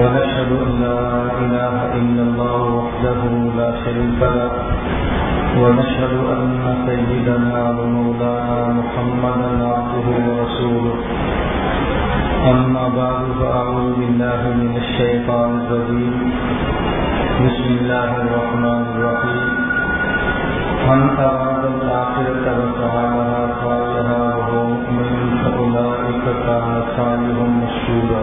ونشهد أن لا إله إلا الله وحده لا شريك له. ونشهد أن سيدنا ومولانا محمدا عبده ورسوله. أما بعد، فأعوذ بالله من الشيطان الرجيم. بسم الله الرحمن الرحيم. من أراد الآخرة وسعى لها سعيها وهو مؤمن، فأولئك كان سعيهم مشكورا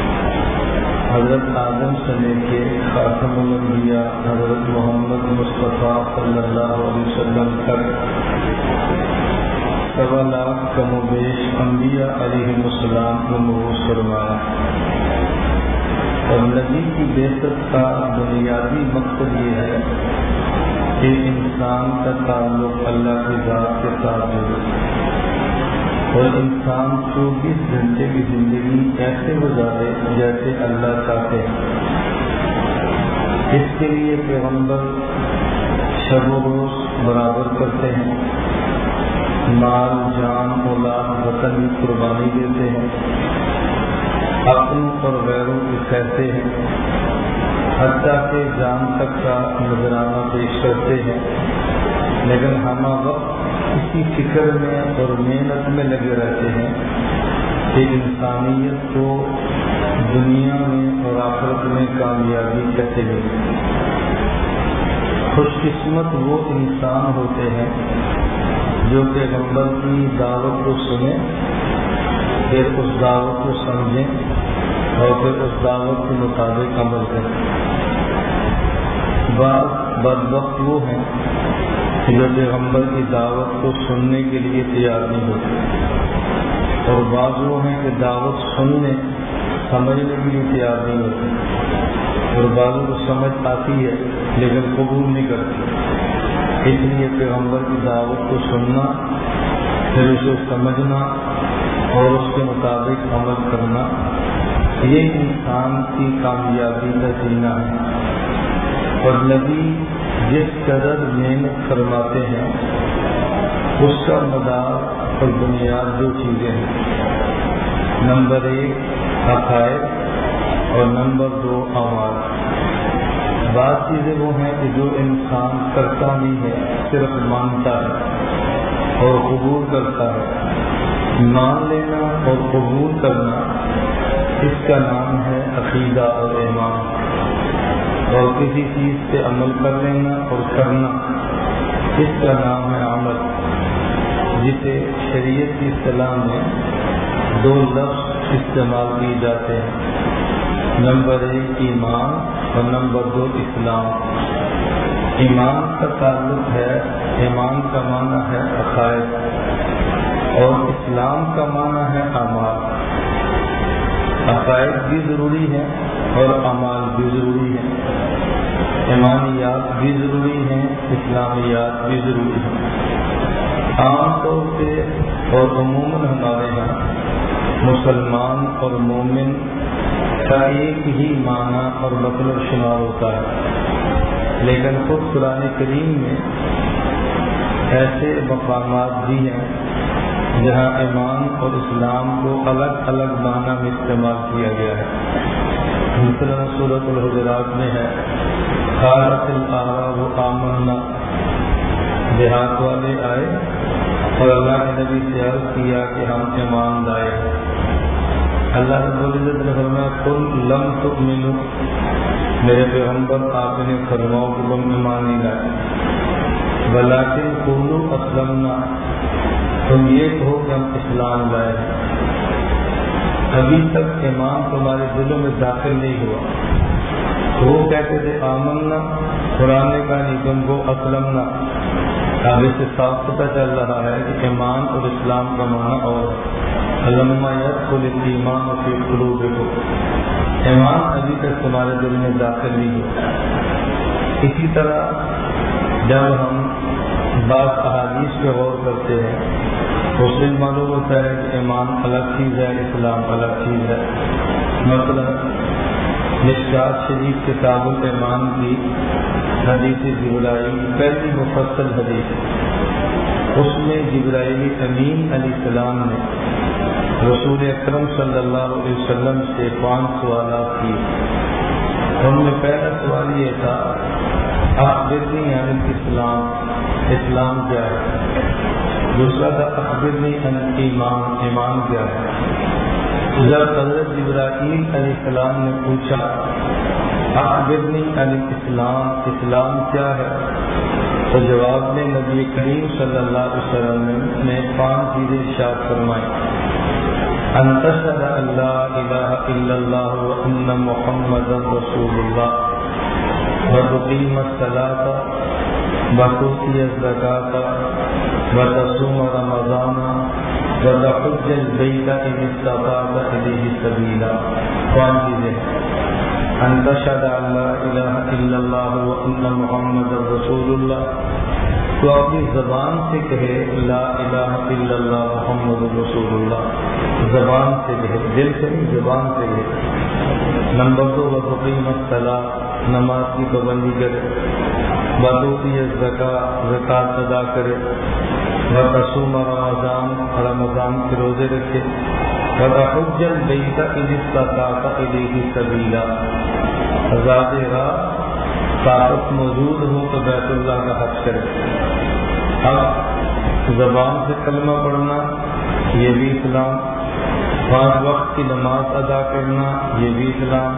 حضرت آدم سے لے کے خاتم الانبیاء حضرت محمد مصطفیٰ صلی اللہ علیہ وسلم تک سوا لاکھ کم و بیش انبیاء علیہ السلام کو مروز فرمایا۔ اور نبی کی بحثت کا بنیادی مقصد یہ ہے کہ انسان کا تعلق اللہ کی ذات کے ساتھ جڑے۔ اور انسان چوبیس گھنٹے کی زندگی ایسے گزارے جیسے اللہ چاہتے ہیں۔ اس کے لیے پیغمبر شب و روز برابر کرتے ہیں۔ مال، جان، اولاد، وطن کی قربانی دیتے ہیں۔ اپنوں اور غیروں کی کہتے ہیں۔ حتیٰ کہ جان تک کا نظرانہ پیش کرتے ہیں۔ لیکن ہم وقت اسی فکر میں اور محنت میں لگے رہتے ہیں کہ انسانیت کو دنیا میں اور آخرت میں کامیابی کیسے ملے خوش قسمت وہ انسان ہوتے ہیں جو پیغمبر کی دعوت کو سنیں، پھر اس دعوت کو سمجھیں اور پھر اس دعوت کے مطابق عمل کریں۔ بعض بد وقت وہ ہیں جو پیغمبر کی دعوت کو سننے کے لیے تیار نہیں ہوتے۔ اور بعض وہ ہیں کہ دعوت سننے، سمجھنے کے لیے تیار نہیں ہوتے۔ اور بعضوں کو سمجھ آتی ہے، لیکن قبول نہیں کرتی اس لیے پیغمبر کی دعوت کو سننا، پھر اسے سمجھنا اور اس کے مطابق عمل کرنا یہ انسان کی کامیابی کا جینا ہے۔ اور نبی جس قدر محنت فرماتے ہیں، اس کا مدار اور بنیاد دو چیزیں ہیں۔ نمبر ایک عقائد اور نمبر دو آواز بعض چیزیں وہ ہیں کہ جو انسان کرتا نہیں ہے، صرف مانتا ہے اور قبول کرتا ہے۔ مان لینا اور قبول کرنا، اس کا نام ہے عقیدہ اور ایمان۔ اور کسی چیز پہ عمل کر لینا اور کرنا۔ اس کا نام ہے عمل۔ جسے شریعت کی اصطلاح میں دو لفظ استعمال کیے جاتے ہیں۔ نمبر ایک ایمان اور نمبر دو اسلام۔ ایمان کا تعلق ہے، ایمان کا معنی ہے عقائد۔ اور اسلام کا معنی ہے اعمال۔ عقائد بھی ضروری ہے اور اعمال بھی ضروری ہے ایمانیات بھی ضروری ہیں، اسلامیات بھی ضروری ہیں۔ عام طور پہ اور عموماً ہمارے یہاں مسلمان اور مومن کا ایک ہی معنی اور مطلب شمار ہوتا ہے۔ لیکن خود قرآن کریم میں ایسے مقامات بھی ہیں جہاں ایمان اور اسلام کو الگ الگ معنی میں استعمال کیا گیا ہے۔ مثلاً صورت الحجرات میں ہے۔ خالت العرب آمنا۔ دیہات والے آئے اور اللہ کے نبی سے عرض کیا کہ ہم ایمان لائے اللہ رب العزت نے فرمایا کل لم تؤمنو میرے پیغمبر، آپ نے فرماؤ کہ تم ایمان نہیں لائے۔ بلاکن کلو اسلمنا۔ تم یہ کہو کہ ہم اسلام لائے ہیں۔ ابھی تک ایمان تمہارے دلوں میں داخل نہیں ہوا۔ وہ کہتے تھے آمن قرآن کا نہیں تم کو اسلم نہ اب اس سے صاف پتہ چل رہا ہے کہ ایمان اور اسلام کا معنی اور علامہ ایمان اور پھر قلوب کو ایمان ابھی تک تمہارے دل میں داخل نہیں ہوا۔ اسی طرح جب ہم بعض احادیث پہ غور کرتے ہیں اس معلوم ہوتا ہے کہ ایمان الگ چیز ہے، اسلام الگ چیز ہے۔ مثلا نشاد شریف کتاب المان کی حدیث جبرائی پہلی مفصل حدیث اس میں جبرائیلی امین علیہ السلام نے رسول اکرم صلی اللہ علیہ وسلم سے پانچ سوالات کیے۔ ان میں پہلا سوال یہ تھا، آپ دیکھیں یعنی اسلام اسلام کیا ہے؟ دوسرا تھا، اخبرنی ان ایمان ایمان کیا ہے؟ جب حضرت ابراہیم علیہ السلام نے پوچھا، اخبرنی ان اسلام اسلام کیا ہے؟ تو جواب میں نبی کریم صلی اللہ علیہ وسلم نے پانچ چیزیں ارشاد فرمائی۔ انتشد اللہ الہ الا اللہ وان محمد رسول اللہ۔ وتقیم الصلاة وتؤتي الزكاة وتصوم رمضان وتحج البيت إن استطعت إليه سبيلا کون چیزیں ان تشهد ان لا اله الا الله وان محمد رسول الله تو اپنی زبان سے کہے لا الہ الا اللہ محمد رسول اللہ. زبان سے کہے، دل سے نہیں، زبان سے کہے. نمبر دو وقیم الصلاح نماز کی پابندی کرے. بدوتی زکا زکات ادا کرے۔ رسوم رمضان رمضان کے روزے رکھے۔ حجل بیتا علیہ سبیلا آزاد راہ طاقت موجود ہو تو بیت اللہ کا حق کرے۔ اب زبان سے کلمہ پڑھنا، یہ بھی اسلام۔ پانچ وقت کی نماز ادا کرنا، یہ بھی اسلام۔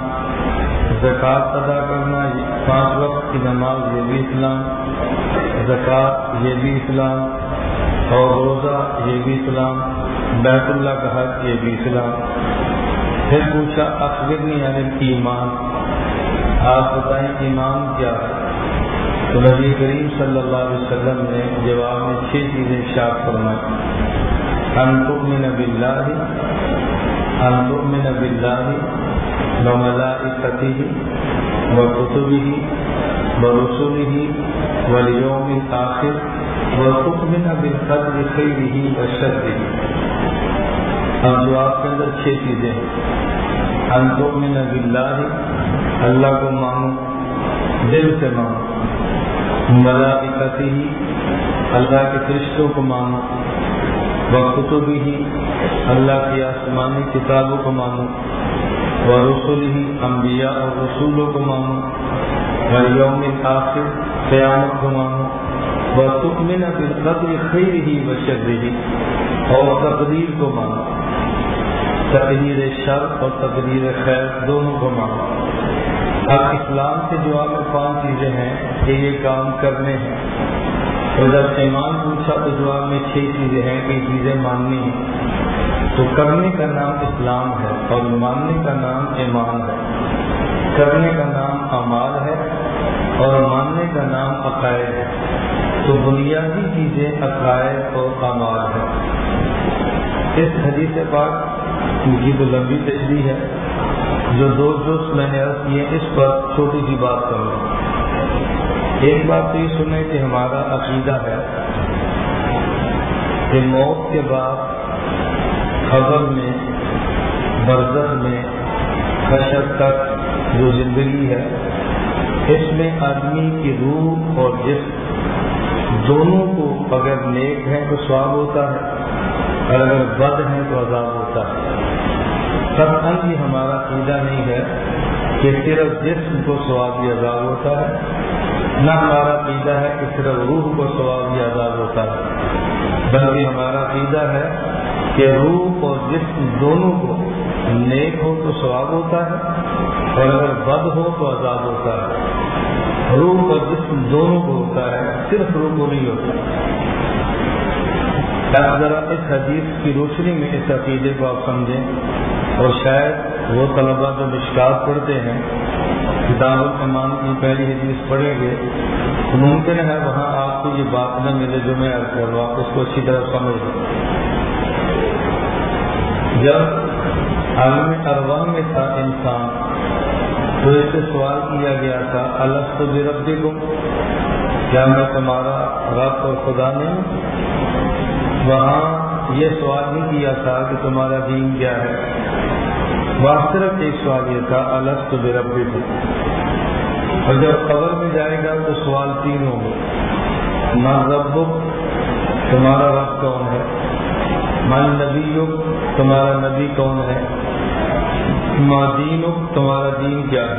زکوٰۃ ادا کرنا پانچ وقت کی نماز، یہ بھی اسلام۔ زکوٰۃ یہ بھی اسلام، اور روزہ، یہ بھی اسلام، بیت اللہ کا حق، یہ بھی اسلام۔ پھر پوچھا اخبرنی یعنی ایمان، آپ بتائیں ایمان کیا؟ ہے تو نبی کریم صلی اللہ علیہ وسلم نے جواب میں چھ چیزیں شاپ فرمائی۔ ان تؤمن باللہ، ان تؤمن باللہ، وملائکتہ، وکتبہ ورسلہ والیوم الاخر وَتُؤْمِنَ بِالْقَدْرِ خَيْرِهِ وَشَرِّهِ. اب جواب کے اندر چھ چیزیں ہیں، ان تؤمن باللہ، اللہ کو مانو، دل سے مانو ملائکتی ہی اللہ کے فرشتوں کو مانو وقت بھی اللہ کی آسمانی کتابوں کو مانو، و رسول ہی انبیاء اور رسولوں کو مانو و یوم آخر قیامت کو مانو بالقدر خیر ہی بشر ہی اور تقدیر کو مانو. تقدیر شر اور تقدیر خیر دونوں کو مانو. اب اسلام کے جواب میں پانچ چیزیں ہیں کہ یہ کام کرنے ہیں. اور جب ایمان پوچھا تو جواب میں چھ چیزیں ہیں کہ یہ چیزیں ماننی ہیں. تو کرنے کا نام اسلام ہے اور ماننے کا نام ایمان ہے. کرنے کا نام امال اور ماننے کا نام عقائد ہے۔ تو بنیادی چیزیں عقائد اور اعمال ہیں۔ اس حدیث پاک کی تو لمبی تشریح ہے، جو دو دوست میں نے عرض کیے اس پر چھوٹی سی بات کروں۔ ایک بات تو یہ سنیں کہ ہمارا عقیدہ ہے کہ موت کے بعد خبر میں، برزخ میں خشت تک جو زندگی ہے اس میں آدمی کی روح اور جسم دونوں کو اگر نیک ہے تو سواب ہوتا ہے، اور اگر بد ہے تو عذاب ہوتا ہے۔ سب یہ ہمارا قیدا نہیں ہے کہ صرف جسم کو سواب عذاب ہوتا ہے، نہ ہمارا قیدا ہے کہ صرف روح کو سواب عذاب ہوتا ہے۔ بلکہ ہمارا قیدا ہے کہ روح اور جسم دونوں کو نیک ہو تو سواب ہوتا ہے، اور اگر بد ہو تو عذاب ہوتا ہے۔ روح اور جسم دونوں کو ہوتا ہے، صرف روح کو نہیں ہوتا۔ ذرا اس حدیث کی روشنی میں اس عقیدے کو آپ سمجھیں۔ اور شاید وہ طلبا جو مشکات پڑھتے ہیں، کتاب المان کی پہلی حدیث پڑھیں گے، تو ممکن ہے وہاں آپ کو یہ بات نہ ملے جو میں کر رہا ہوں، اس کو اچھی طرح سمجھ لوں جب عالم اروا میں تھا انسان تو اس سے سوال کیا گیا تھا الگ تو بے ربی کو کیا میں تمہارا رب اور خدا نہیں؟ وہاں یہ سوال نہیں کیا تھا کہ تمہارا دین کیا ہے۔ وہاں صرف ایک سوال یہ تھا الگ تو بے ربی کو اور جب قبر میں جائے گا تو سوال تین ہوگا ماں رب تمہارا رب کون ہے؟ من نبی تمہارا نبی کون ہے؟ ماں دین تمہارا دین کیا ہے؟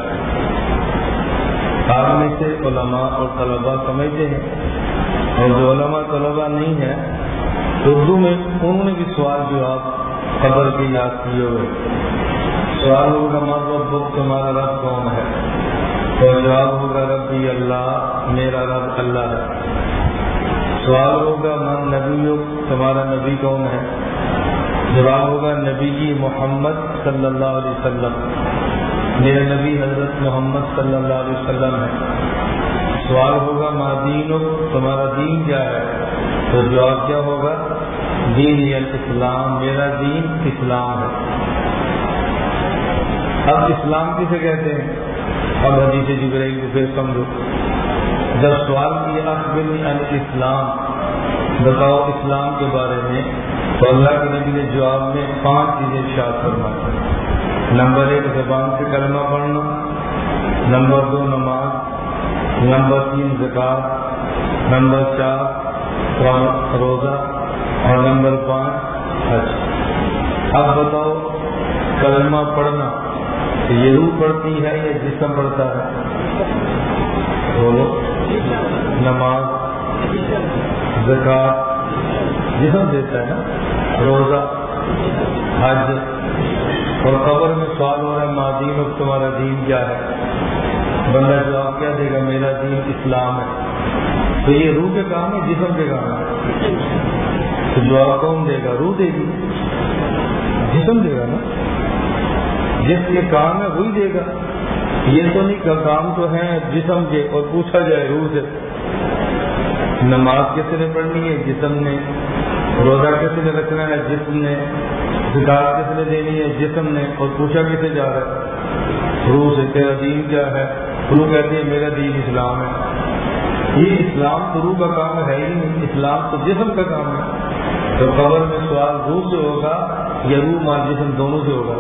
آپ میں سے علماء اور طلباء سمجھتے ہیں۔ اور جو علماء طلباء نہیں ہے اردو میں انہوں نے بھی سوال جواب قبر کے یاد کیے ہوئے سوال ہوگا، مذہب بک تمہارا رب کون ہے؟ تو جواب ہوگا ربی اللہ، میرا رب اللہ ہے۔ سوال ہوگا، من نبی تمہارا نبی کون ہے؟ جواب ہوگا، نبی جی محمد صلی اللہ علیہ وسلم۔ میرے نبی حضرت محمد صلی اللہ علیہ وسلم ہے سوال ہوگا، ماں دین تمہارا دین کیا ہے؟ تو جواب کیا ہوگا؟ دین اسلام میرا دین اسلام ہے۔ اب اسلام کسے کہتے ہیں؟ اب حدیث جبرائیل کو پھر سمجھو۔ جب سوال کیا ان اسلام بتاؤ اسلام کے بارے میں۔ تو اللہ کے نبی نے جواب میں پانچ چیزیں شاد فرمائی نمبر ایک زبان سے کلمہ پڑھنا، نمبر دو نماز، نمبر تین زکات نمبر چار روزہ اور نمبر پانچ حج۔ اب بتاؤ، کلمہ پڑھنا یہ روح پڑھتی ہے یا جسم پڑھتا ہے؟ بولو۔ نماز زکات جسم دیتا ہے نا، روزہ، حج، اور قبر میں سوال ہو رہا ہے مادین اور تمہارا دین کیا ہے؟ بندہ جواب کیا دے گا، میرا دین اسلام ہے۔ تو یہ روح کے کام ہے، جسم کے کام ہے۔ تو جواب کون دے گا؟ روح دے گی۔ جسم دے گا نا۔ جس کے کام ہے، وہی دے گا۔ یہ تو نہیں کا کام تو ہے جسم کے، اور پوچھا جائے روح سے۔ نماز کس نے پڑھنی ہے؟ جسم نے روزہ کس نے رکھنا ہے جسم نے سکار کس نے دینی ہے، جسم نے، اور پوچھا کسے جا رہا ہے روح سے، تیرا دین کیا ہے؟ روح کہتے ہیں میرا دین اسلام ہے۔ یہ اسلام تو روح کا کام ہے ہی نہیں، اسلام تو جسم کا کام ہے۔ تو قبر میں سوال روح سے ہوگا یا روح مار جسم دونوں سے ہوگا؟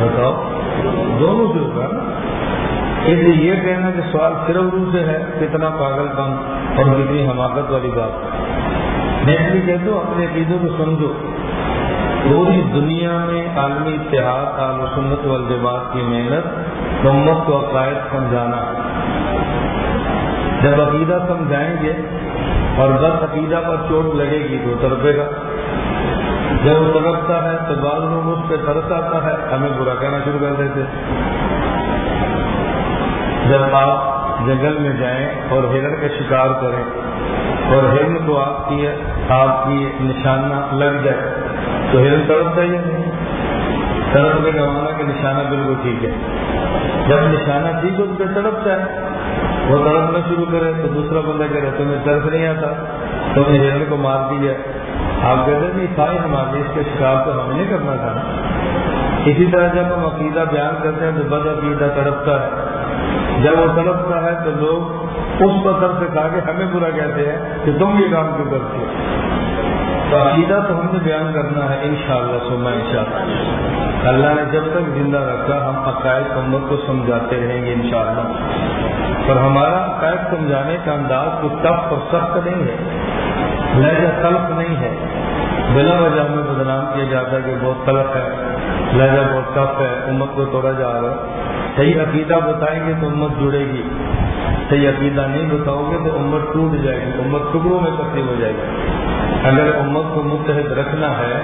بتاؤ، دونوں سے ہوگا اس لیے یہ کہنا کہ سوال صرف روح سے ہے، کتنا پاگل کام اور کتنی حماقت والی بات میں بھی کہتا ہوں اپنے عقیدوں کو سمجھو۔ پوری دنیا میں عالمی اتحاد عالم سنت والجماعت کی محنت، امت کو عقائد سمجھانا۔ جب عقیدہ سمجھائیں گے اور بس عقیدہ پر چوٹ لگے گی تو تڑپے گا۔ جب وہ تڑپتا ہے تو بعض لوگ اس پہ ترس آتا ہے، ہمیں برا کہنا شروع کر دیتے۔ جب آپ جنگل میں جائیں اور ہرن کا شکار کریں اور ہرن کو آپ کی آپ کی نشانہ لگ جائے۔ تو ہرن تڑپتا ہی نہیں؟ تڑپنے کا مانا کہ نشانہ بالکل ٹھیک ہے۔ جب نشانہ ٹھیک ہو تو تڑپتا ہے وہ تڑپنا شروع کرے تو دوسرا بندہ کرے تمہیں طرف نہیں آتا۔ تو نے ہرن کو مار دیا۔ آپ کہتے نہیں سائیں ہمارے اس کے شکار تو ہمیں نہیں کرنا تھا اسی طرح جب ہم عقیدہ بیان کرتے ہیں تو بد عقیدہ تڑپتا ہے۔ جب وہ تڑپتا ہے تو لوگ اس پتھر سے کھا کے ہمیں برا کہتے ہیں کہ تم یہ کام کیوں کرتے تو عقیدہ تو ہم نے بیان کرنا ہے ان شاء اللہ سما ان شاء اللہ اللہ نے جب تک زندہ رکھا، ہم عقائد امت کو سمجھاتے رہیں گے ان شاء اللہ اور ہمارا عقائد سمجھانے کا انداز تو ٹف اور سخت نہیں ہے۔ لہجہ تلخ نہیں ہے۔ بلا وجہ ہمیں بدنام کیا جاتا ہے کہ بہت تلخ ہے، لہجہ بہت ٹف ہے، امت کو توڑا جا رہا ہے۔ صحیح عقیدہ بتائیں گے تو امت جڑے گی۔ صحیح عقیدہ نہیں بتاؤ گے تو امت ٹوٹ جائے گی، امت ٹکڑوں میں تقسیم ہو جائے گی۔ اگر امت کو متحد رکھنا ہے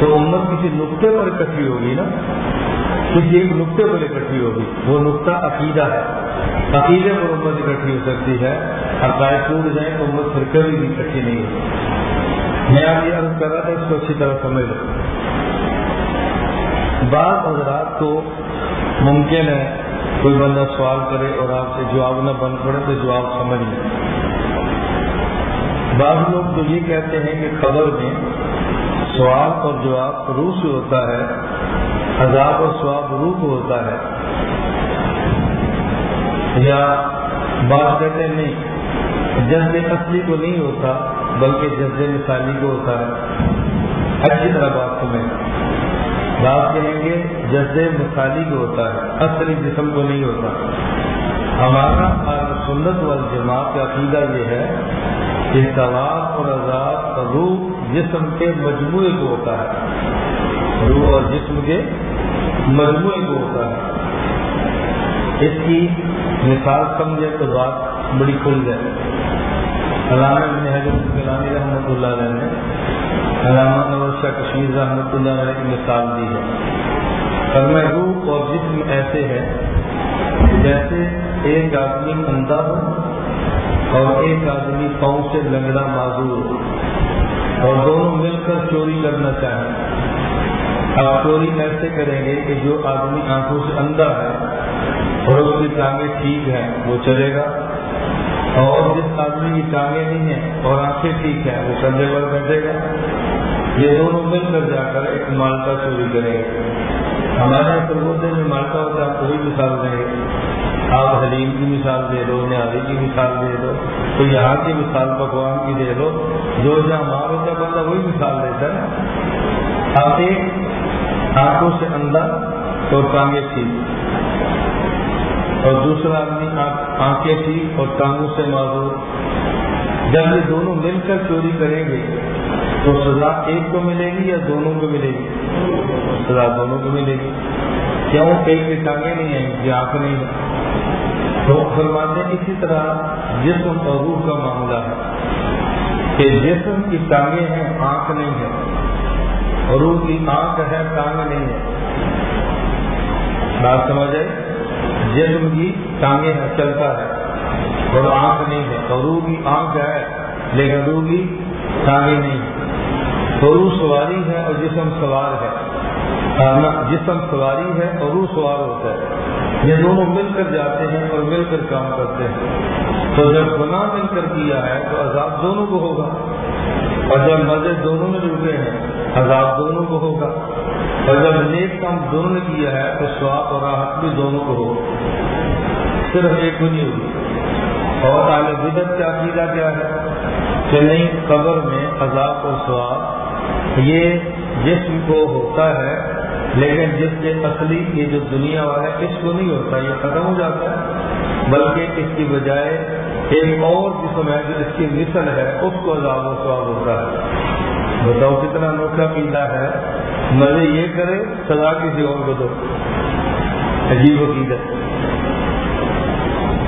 تو امت کسی نقطے پر اکٹھی ہوگی نا؟ کسی ایک نقطے پر اکٹھی ہوگی۔ وہ نقطہ عقیدہ ہے۔ عقیدے پر امت اکٹھی ہو سکتی ہے۔ عقائد ٹوٹ جائیں تو امت پھر کبھی بھی اکٹھی نہیں ہوگی۔ میں آپ یہ عرض کر رہا تھا، اس کو اچھی طرح سمجھ لو۔ بعض حضرات کو ممکن ہے کوئی بندہ سوال کرے اور آپ سے جواب نہ بن پڑے تو جواب سمجھ لیں بعض لوگ تو یہ کہتے ہیں کہ خبر میں سوال اور جواب روح سے ہوتا ہے، عذاب اور سواب روح کو ہوتا ہے۔ یا بات کہتے ہیں نہیں، جذب اصلی کو نہیں ہوتا، بلکہ جذب مثالی کو ہوتا ہے۔ اچھی طرح بات سنیں بات کہیں گے جذب مثالی کو ہوتا ہے، اصلی جسم کو نہیں ہوتا۔ ہمارا سنت والجماعت کا عقیدہ یہ ہے کہ ثواب اور عذاب روح جسم کے مجموعے کو ہوتا ہے۔ روح اور جسم کے مجموعے کو ہوتا ہے۔ اس کی مثال سمجھے تو بات بڑی کھل جائے۔ علامہ ابن حضرت کلانی رحمۃ اللہ علیہ نے علامہ نور شاہ کشمیر رحمۃ اللہ علیہ کی مثال دی ہے۔ اور روح اور جسم ایسے ہے جیسے ایک آدمی اندھا ہو اور ایک آدمی پاؤں سے لنگڑا معذور اور دونوں مل کر چوری کرنا چاہیں۔ آپ چوری ایسے کریں گے کہ جو آدمی آنکھوں سے اندھا ہے اور اس کی ٹانگیں ٹھیک ہیں، وہ چلے گا۔ اور جس آدمی کی ٹانگیں نہیں ہیں اور آنکھیں ٹھیک ہیں، وہ کندھے پر بیٹھے گا۔ یہ دونوں مل کر جا کر ایک مالٹا چوری کریں۔ گے ہمارے پروتے میں مالٹا ہوتا ہے، آپ کوئی مثال دیں۔ گے آپ حلیم کی مثال دے دو نیازی کی مثال دے دو تو یہاں کی مثال، پکوان کی دے دو۔ جو جہاں مار ہوتا ہے، بندہ وہی مثال دیتا ہے۔ آپ ایک آنکھوں سے اندر اور ٹانگیں ٹھیک اور دوسرا آدمی آنکھیں ٹھیک اور ٹانگوں سے معذور۔ جب یہ دونوں مل کر چوری کریں گے تو سزا ایک کو ملے گی یا دونوں کو ملے گی؟ سزا دونوں کو ملے گی۔ کیوں؟ ایک کی ٹانگیں نہیں ہیں، یہ آنکھ نہیں ہے۔ تو فرماتے ہیں اسی طرح جسم اور روح کا معاملہ ہے کہ جسم کی ٹانگیں ہیں، آنکھ نہیں ہے۔ اور روح کی آنکھ ہے ٹانگ نہیں ہے۔ بات سمجھ آئی؟ جسم کی ٹانگیں ہیں، چلتا ہے۔ اور آنکھ نہیں ہے۔ اور روح کی آنکھ ہے، لیکن روح کی ٹانگیں نہیں ہے۔ تو روح سواری ہے اور جسم سوار ہے۔ جسم سواری ہے اور روح سوار ہوتا ہے۔ یہ دونوں مل کر جاتے ہیں اور مل کر کام کرتے ہیں۔ تو جب گناہ مل کر کیا ہے تو عذاب دونوں کو ہوگا۔ اور جب مزے دونوں نے ڈوبے ہیں، عذاب دونوں کو ہوگا۔ اور جب نیک کام دونوں نے کیا ہے تو سواب اور راحت بھی دونوں کو ہوگا۔ صرف ایک کو نہیں ہوگی۔ اور اعلی بدت کا عقیدہ کیا ہے کہ نہیں، قبر میں عذاب اور سواب یہ جسم کو ہوتا ہے، لیکن جس کے اصلی یہ جو دنیا والا ہے، اس کو نہیں ہوتا، یہ ختم ہو جاتا ہے۔ بلکہ اس کی بجائے ایک اور جسم ہے جو اس کی مثل ہے، اس کو عذاب و سواب ہوتا ہے۔ بتاؤ کتنا انوکھا پیلا ہے۔ مزے یہ کرے، سزا کسی اور کو دو۔ عجیب عقیدت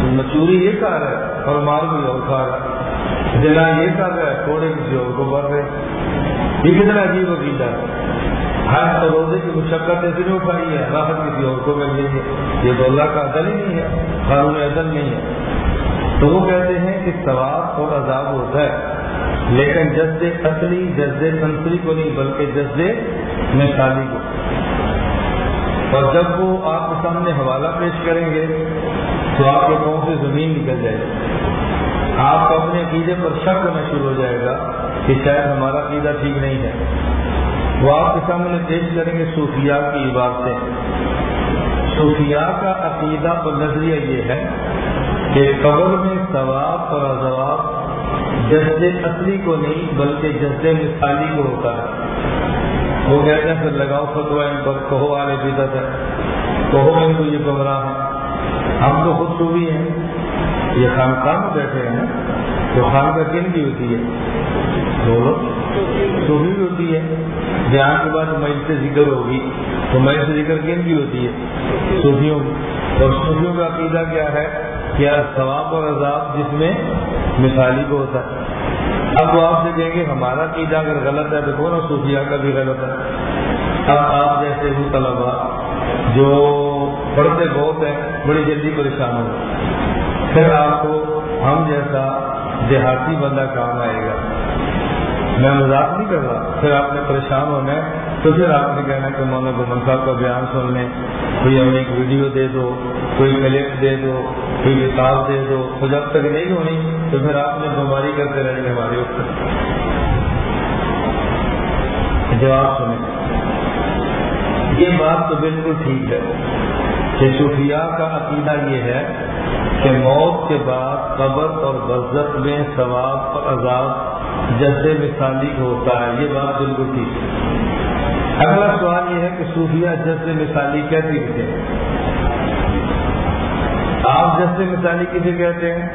مچوری یہ کہا رہا ہے، اور مال بھی اور کھا رہا ہے۔ جنا یہ کہا رہا ہے تھوڑے کسی اور کو بڑھ رہے یہ کتنا عجیب عقیدہ ہے۔ ہر روزے کی مشقت ایسی نہیں اٹھائی ہے راحت کسی اور کو مل گئی ہے یہ تو اللہ کا عدل ہی نہیں ہے، قانون عدل نہیں ہے۔ تو وہ کہتے ہیں کہ ثواب اور عذاب ہوتا ہے، لیکن جذبے اصلی، جذبے تنسری کو نہیں، بلکہ جذبے مثالی کو۔ اور جب وہ آپ کے سامنے حوالہ پیش کریں گے، تو آپ کے پاؤں سے زمین نکل جائے گی۔ آپ کو اپنے عقیدے پر شک ہونا شروع ہو جائے گا۔ کہ شاید ہمارا عقیدہ ٹھیک نہیں ہے۔ وہ آپ کے سامنے پیش کریں گے صوفیاء کی عبادتیں۔ صوفیاء کا عقیدہ اور نظریہ یہ ہے کہ قبر میں ثواب اور اضواب جسد اصلی کو نہیں بلکہ جسد مثالی کو ہوتا ہے۔ وہ کہتے ہیں پھر لگاؤ فتوا ان پر، کہو والے بدت ہے کہو ان کو یہ گمراہ ہے ہم تو خود صوفی ہیں۔ یہ خانقاہ میں بیٹھے ہیں تو خان کا کن کی ہوتی ہے؟ بولو صوفی بھی ہوتی ہے۔ جہاں کے بعد میل سے ذکر ہوگی۔ تو میل سے ذکر کن کی ہوتی ہے؟ صوفیوں اور صوفیوں کا عقیدہ کیا ہے؟ کیا ثواب اور عذاب جس میں مثالی کو ہوتا ہے۔ اب وہ آپ سے کہیں گے، ہمارا عقیدہ اگر غلط ہے، دیکھو نا صوفیہ کا بھی غلط ہے۔ اب آپ جیسے ہوں طلبا جو پڑھتے بہت ہیں، بڑی جلدی پریشان ہو پھر آپ کو ہم جیسا دیہاتی بندہ کام آئے گا۔ میں مذاق نہیں کر رہا۔ پھر آپ نے پریشان ہونا ہے۔ تو پھر آپ نے کہنا کہ مولانا گمن صاحب کا بیان سن لیں۔ کوئی ہمیں ایک ویڈیو دے دو، کوئی کلپ دے دو، کوئی کتاب دے دو۔ تو جب تک نہیں ہونی، تو پھر آپ نے بیماری کرتے رہیں گے ہمارے اوپر جواب سنیں۔ یہ بات تو بالکل ٹھیک ہے۔ کہ صوفیاء کا عقیدہ یہ ہے کہ موت کے بعد قبر اور برزت میں ثواب اور عذاب جیسے مثالی ہوتا ہے، یہ بات بالکل ٹھیک ہے۔ اگلا سوال یہ ہے کہ صوفیہ جیسے مثالی کیسی تھے آپ جیسے مثالی کسے کہتے ہیں؟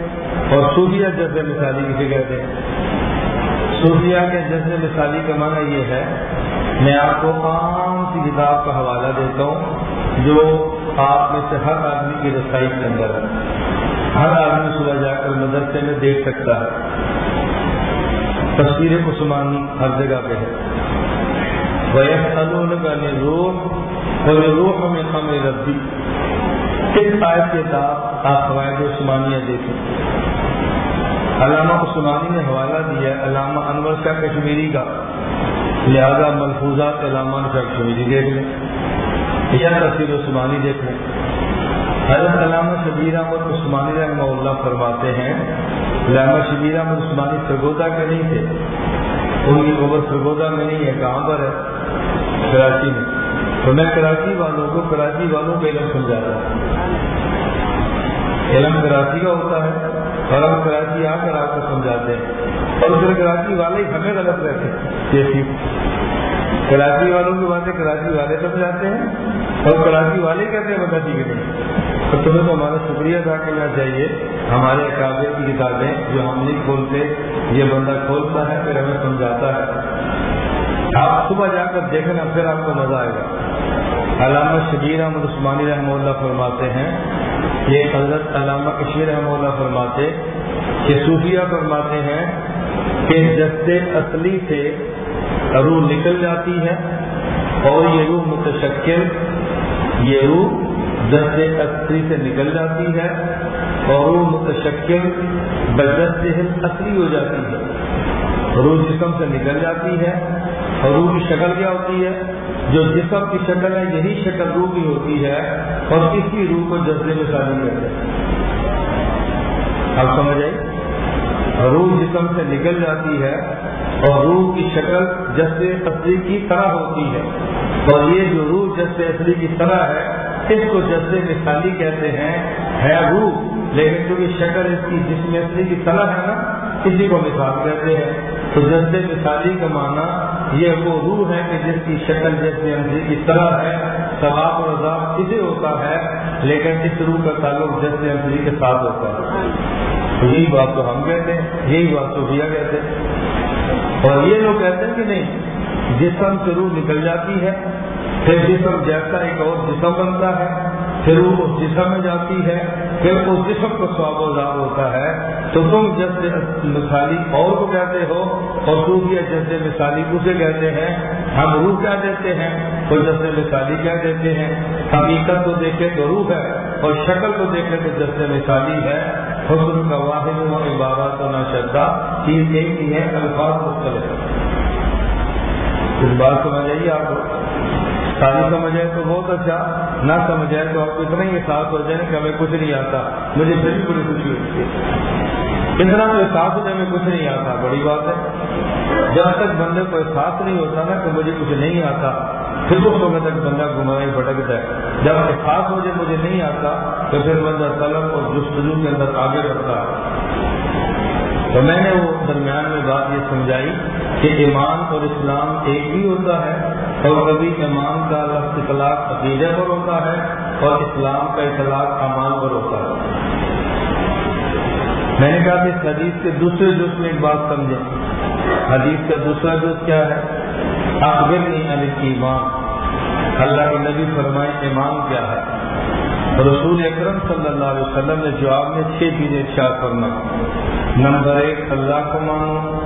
اور صوفیہ جیسے مثالی کسے کہتے ہیں؟ صوفیہ کے جیسے مثالی کا معنی یہ ہے، میں آپ کو عام سی کتاب کا حوالہ دیتا ہوں، جو آپ میں سے ہر آدمی کی رسائی کے اندر ہے۔ ہر آدمی صبح جا کر مدرسے میں دیکھ سکتا ہے۔ تصویر عثمانی ہر جگہ پہ ہے روح میں ہمیں ربی اس آیت کے ساتھ آپ فوائد عثمانیہ دیکھیں؟ علامہ عثمانی نے حوالہ دیا علامہ انور شاہ کشمیری کا۔ لہذا ملفوظات علامہ شاہ کشمیری دیکھ لیں۔ یا تصویر عثمانی دیکھ لیں۔ حضرت علامہ شبیر احمد عثمانی رحمہ اللہ فرماتے ہیں، علامہ شبیر احمد عثمانی سرگودا کے نہیں تھے۔ ان کی قبر سرگودا میں نہیں ہے، کہاں پر ہے؟ کراچی میں۔ تو میں کراچی والوں کو کراچی والوں کو علم سمجھاتا ہوں۔ علم کراچی کا ہوتا ہے اور ہم کراچی آ کر آپ کو سمجھاتے ہیں۔ اور پھر کراچی والے ہی ہمیں غلط رہتے ہیں۔ کراچی والوں کی باتیں کراچی والے سمجھاتے ہیں اور کراچی والے کہتے ہیں بتا جی کے تو تمہیں تو ہمارا شکریہ ادا کرنا چاہیے۔ ہمارے اکابر کی کتابیں جو ہم نہیں کھولتے، یہ بندہ کھولتا ہے، پھر ہمیں سمجھاتا ہے۔ آپ صبح جا کر دیکھنا پھر آپ کو مزہ آئے گا۔ علامہ شبیر احمد عثمانی رحمہ اللہ فرماتے ہیں یہ حضرت علامہ کشیر رحمہ اللہ فرماتے کہ صوفیہ فرماتے ہیں کہ جسے اصلی سے روح نکل جاتی ہے اور یہ روح متشکل، یہ روح جسے اصلی سے نکل جاتی ہے اور روح متشکل بجت سے اصلی ہو جاتی ہے۔ روح جسم سے نکل جاتی ہے اور روح کی شکل کیا ہوتی ہے؟ جو جسم کی شکل ہے، یہی شکل روح کی ہوتی ہے اور اسی روح کو جذبے میں شادی کرتے ہیں آپ سمجھ آئی روح جسم سے نکل جاتی ہے اور روح کی شکل جسے اصلی کی طرح ہوتی ہے۔ اور یہ جو روح جسے اصلی کی طرح ہے اس کو جسے مثالی کہتے ہیں، ہے روح لیکن کیونکہ شکل اس کی جسم اصلی کی طرح ہے نا، اسی کو مثال کہتے ہیں۔ تو جسے مثالی کا معنی یہ وہ روح ہے کہ جس کی شکل جیسے کی طرح ہے، ثواب اور عذاب اسے ہوتا ہے، لیکن اس روح کا تعلق جیسے انجری کے ساتھ ہوتا ہے۔ یہی بات تو ہم کہتے ہیں، یہی بات تو بھیا کہتے ہیں۔ اور یہ لوگ کہتے ہیں کہ نہیں، جسم سے روح نکل جاتی ہے پھر جسم جیسا ایک اور جسم بنتا ہے، پھر وہ اس جسم میں جاتی ہے، پھر اس جسم کو سواب و وزار ہوتا ہے۔ تو تم جیسے مثالی اور کو کہتے ہو، اور صوفیہ جیسے مثالی اسے کہتے ہیں، ہم روح کیا دیتے ہیں، تو جیسے مثالی کیا دیتے ہیں۔ حقیقت کو دیکھے تو روح ہے، اور شکل کو دیکھے تو جیسے مثالی ہے۔ حسن کا واحد و عبارت و نہ شدہ چیز ایک ہی ہے، الفاظ مختلف اس بات سمجھ آئیے آپ کو ساری سمجھ آئے تو بہت اچھا نہ سمجھ آئے تو آپ کو اتنا ہی احساس ہو جائے کہ ہمیں کچھ نہیں آتا۔ مجھے پھر بھی بڑی خوشی ہوتی ہے۔ اتنا تو احساس ہو جائے ہمیں کچھ نہیں آتا۔ بڑی بات ہے۔ جب تک بندے کو احساس نہیں ہوتا نا کہ مجھے کچھ نہیں آتا، پھر اس وقت تک بندہ گھمائے بھٹکتا ہے۔ جب احساس ہو جائے مجھے نہیں آتا، تو پھر بندہ طلب اور جستجو کے اندر آگے بڑھتا ہے۔ تو میں نے وہ درمیان میں بات یہ سمجھائی کہ ایمان اور اسلام ایک ہی ہوتا ہے اور کبھی ایمان کا لفظ اطلاق عقیدے پر ہوتا ہے اور اسلام کا اطلاق امان پر ہوتا ہے۔ میں نے کہا کہ اس حدیث کے دوسرے جز میں ایک بات سمجھیں۔ حدیث کا دوسرا جز کیا ہے؟ اکبر علی کی ایمان اللہ کے نبی فرمائے ایمان کیا ہے؟ رسول اکرم صلی اللہ علیہ وسلم نے جواب میں چھ چیزیں ارشاد فرمائی۔ نمبر ایک، اللہ کو مانو۔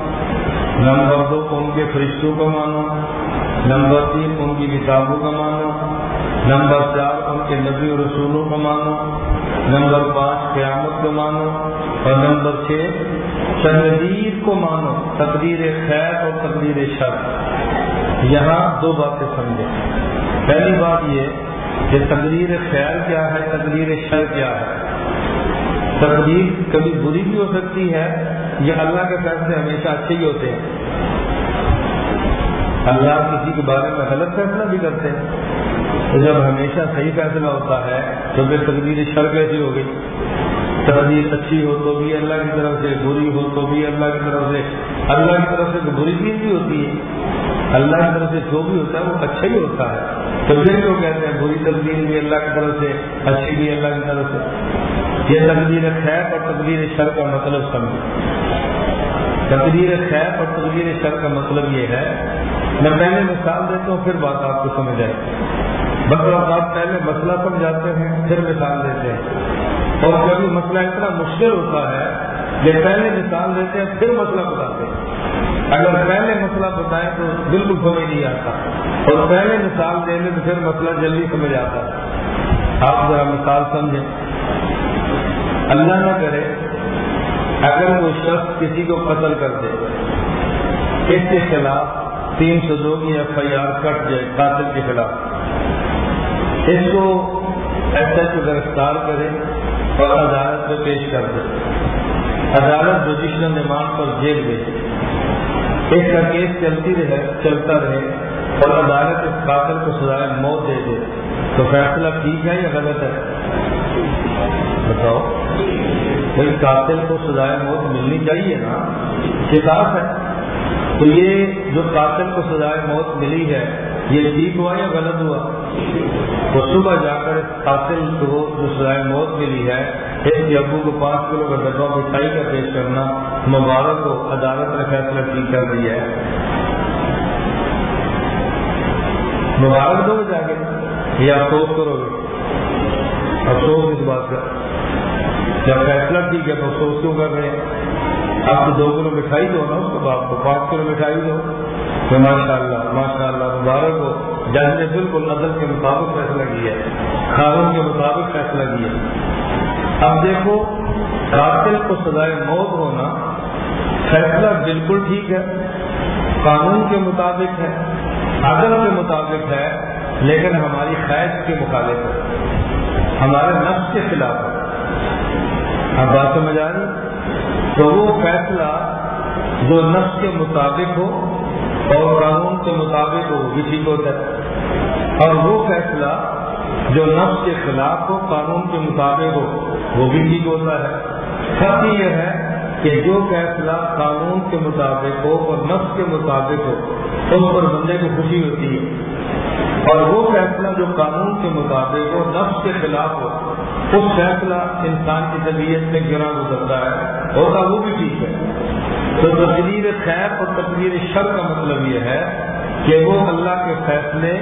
نمبر دو، ان کے فرشتوں کو مانو۔ نمبر تین، ان کی کتابوں کا مانو۔ نمبر چار، ان کے نبی و رسولوں کا مانو۔ نمبر پانچ، قیامت کو مانو۔ اور نمبر چھ، تقدیر کو مانو۔ تقدیر خیر اور تقدیر شر۔ یہاں دو باتیں سمجھے پہلی بات یہ کہ تقدیر خیر کیا ہے تقدیر شر کیا ہے؟ تقدیر کبھی بری بھی ہو سکتی ہے یا اللہ کے فیصلے ہمیشہ اچھے ہی ہوتے ہیں۔ اللہ کسی کے بارے میں غلط فیصلہ بھی کرتے ہیں۔ تو جب ہمیشہ صحیح فیصلہ ہوتا ہے تو پھر تقدیر شر کیسی ہو گئی اچھی ہو تو بھی اللہ کی طرف سے، بری ہو تو بھی اللہ کی طرف سے۔ اللہ کی طرف سے بری چیز بھی ہوتی ہے۔ اللہ کی طرف سے جو بھی ہوتا ہے وہ اچھا ہی ہوتا ہے۔ تو پھر کہتے ہیں؟ بری تقدیر بھی اللہ کی طرف سے، اچھی بھی اللہ کی طرف سے۔ یہ تقدیر خیر اور تقدیر شر کا مطلب سمجھ تقدیر خیر اور تقدیر شر کا مطلب یہ ہے، میں پہلے مثال دیتا ہوں، پھر بات آپ کو سمجھ آئے۔ بس آپ پہلے مسئلہ سمجھاتے ہیں، پھر مثال دیتے ہیں۔ اور کبھی مسئلہ اتنا مشکل ہوتا ہے کہ پہلے مثال دیتے ہیں، پھر مسئلہ بتاتے ہیں۔ اگر پہلے مسئلہ بتائیں تو بالکل سمجھ نہیں آتا۔ اور پہلے مثال دیں تو پھر مسئلہ جلدی سمجھ آتا آپ ذرا مثال سمجھیں۔ اللہ نہ کرے اگر وہ شخص کسی کو قتل کر دے، اس کے خلاف تین سو دو کی ایف آئی آر کٹ جائے قاتل کے خلاف۔ اس کو ایس ایچ گرفتار کرے اور عدالت میں پیش کر دے۔ عدالت جوڈیشنل نماز پر جیل دے اس کا کیس چلتی رہے، چلتا رہے۔ اور عدالت اس قاتل کو سزائے موت دے دے۔ تو فیصلہ ٹھیک ہے یا غلط ہے؟ بتاؤ۔ بھائی، قاتل کو سزائے موت ملنی چاہیے نا؟ کتاب ہے۔ تو یہ جو قاتل کو سزائے موت ملی ہے، یہ ٹھیک ہوا یا غلط ہوا؟ تو صبح جا کر قاتل کو جو سزائے موت ملی ہے، اس ابو کو پانچ کلو کا ڈبہ مٹھائی کا پیش کرنا مبارک کو عدالت نے فیصلہ ٹھیک کر دیا ہے۔ مبارک دو جا کے یہ افسوس کرو گے؟ افسوس اس بات کا جب فیصلہ ٹھیک ہے تو افسوس کیوں کر رہے ہیں؟ آپ کو دو کلو مٹھائی دو نا، اس کو باپ کو پانچ کلو مٹھائی دو۔ تو ماشاء اللہ ماشاء اللہ مبارک ہو۔ جج نے بالکل عدل کے مطابق فیصلہ کیا قانون کے مطابق فیصلہ کیا اب دیکھو، قاتل کو سزائے موت ہونا فیصلہ بالکل ٹھیک ہے، قانون کے مطابق ہے۔ عدل کے مطابق ہے، لیکن ہماری خواہش کے مخالف ہے۔ ہمارے نفس کے خلاف ہے۔ اب بات سمجھ آ رہی؟ تو وہ فیصلہ جو نفس کے مطابق ہو اور قانون کے مطابق ہو وہ ٹھیک ہوتا ہے اور وہ فیصلہ جو نفس کے خلاف ہو، قانون کے مطابق ہو، وہ بھی ٹھیک ہوتا ہے۔ فرق یہ ہے کہ جو فیصلہ قانون کے مطابق ہو اور نفس کے مطابق ہو اس پر بندے کو خوشی ہوتی ہے۔ اور وہ فیصلہ جو قانون کے مطابق ہو، نفس کے خلاف ہو، اس فیصلہ انسان کی طبیعت میں گرا گزرتا ہے۔ ہوتا وہ بھی ٹھیک ہے۔ تو تصویر خیر اور تصویر شر کا مطلب یہ ہے کہ وہ اللہ کے فیصلے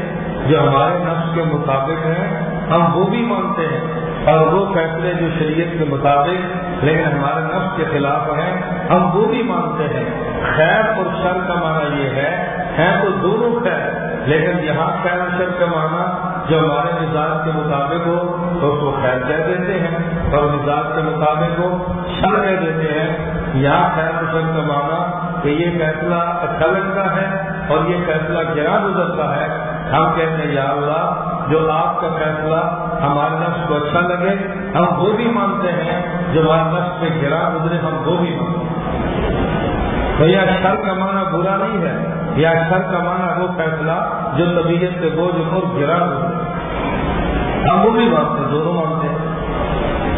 جو ہمارے نفس کے مطابق ہیں، ہم وہ بھی مانتے ہیں۔ اور وہ فیصلے جو شریعت کے مطابق، لیکن ہمارے نفس کے خلاف ہیں، ہم وہ بھی مانتے ہیں۔ خیر اور شر کا معنی یہ ہے تو دونوں خیر لیکن یہاں خیر شر کا معنی جو ہمارے مزاج کے مطابق ہو، تو اس کو خیر کہہ دیتے ہیں، اور مزاج کے مطابق ہو، شر کہہ دیتے ہیں۔ یہاں خیر شر کا معنی کہ یہ فیصلہ اچھا لگتا ہے اور یہ فیصلہ گرا گزرتا ہے۔ ہم کہتے ہیں، یا اللہ، جو آپ کا فیصلہ ہمارے نفس کو اچھا لگے، ہم وہ بھی مانتے ہیں، جو ہمارے نفس سے گرا گزرے، ہم وہ بھی مانتے ہیں۔ بھیا شر کا معنی برا نہیں ہے۔ یا شر کا معنی وہ فیصلہ جو طبیعت سے بوجھ ہو گرا ہو۔ ہم وہ بھی مانتے دونوں مانتے ہیں۔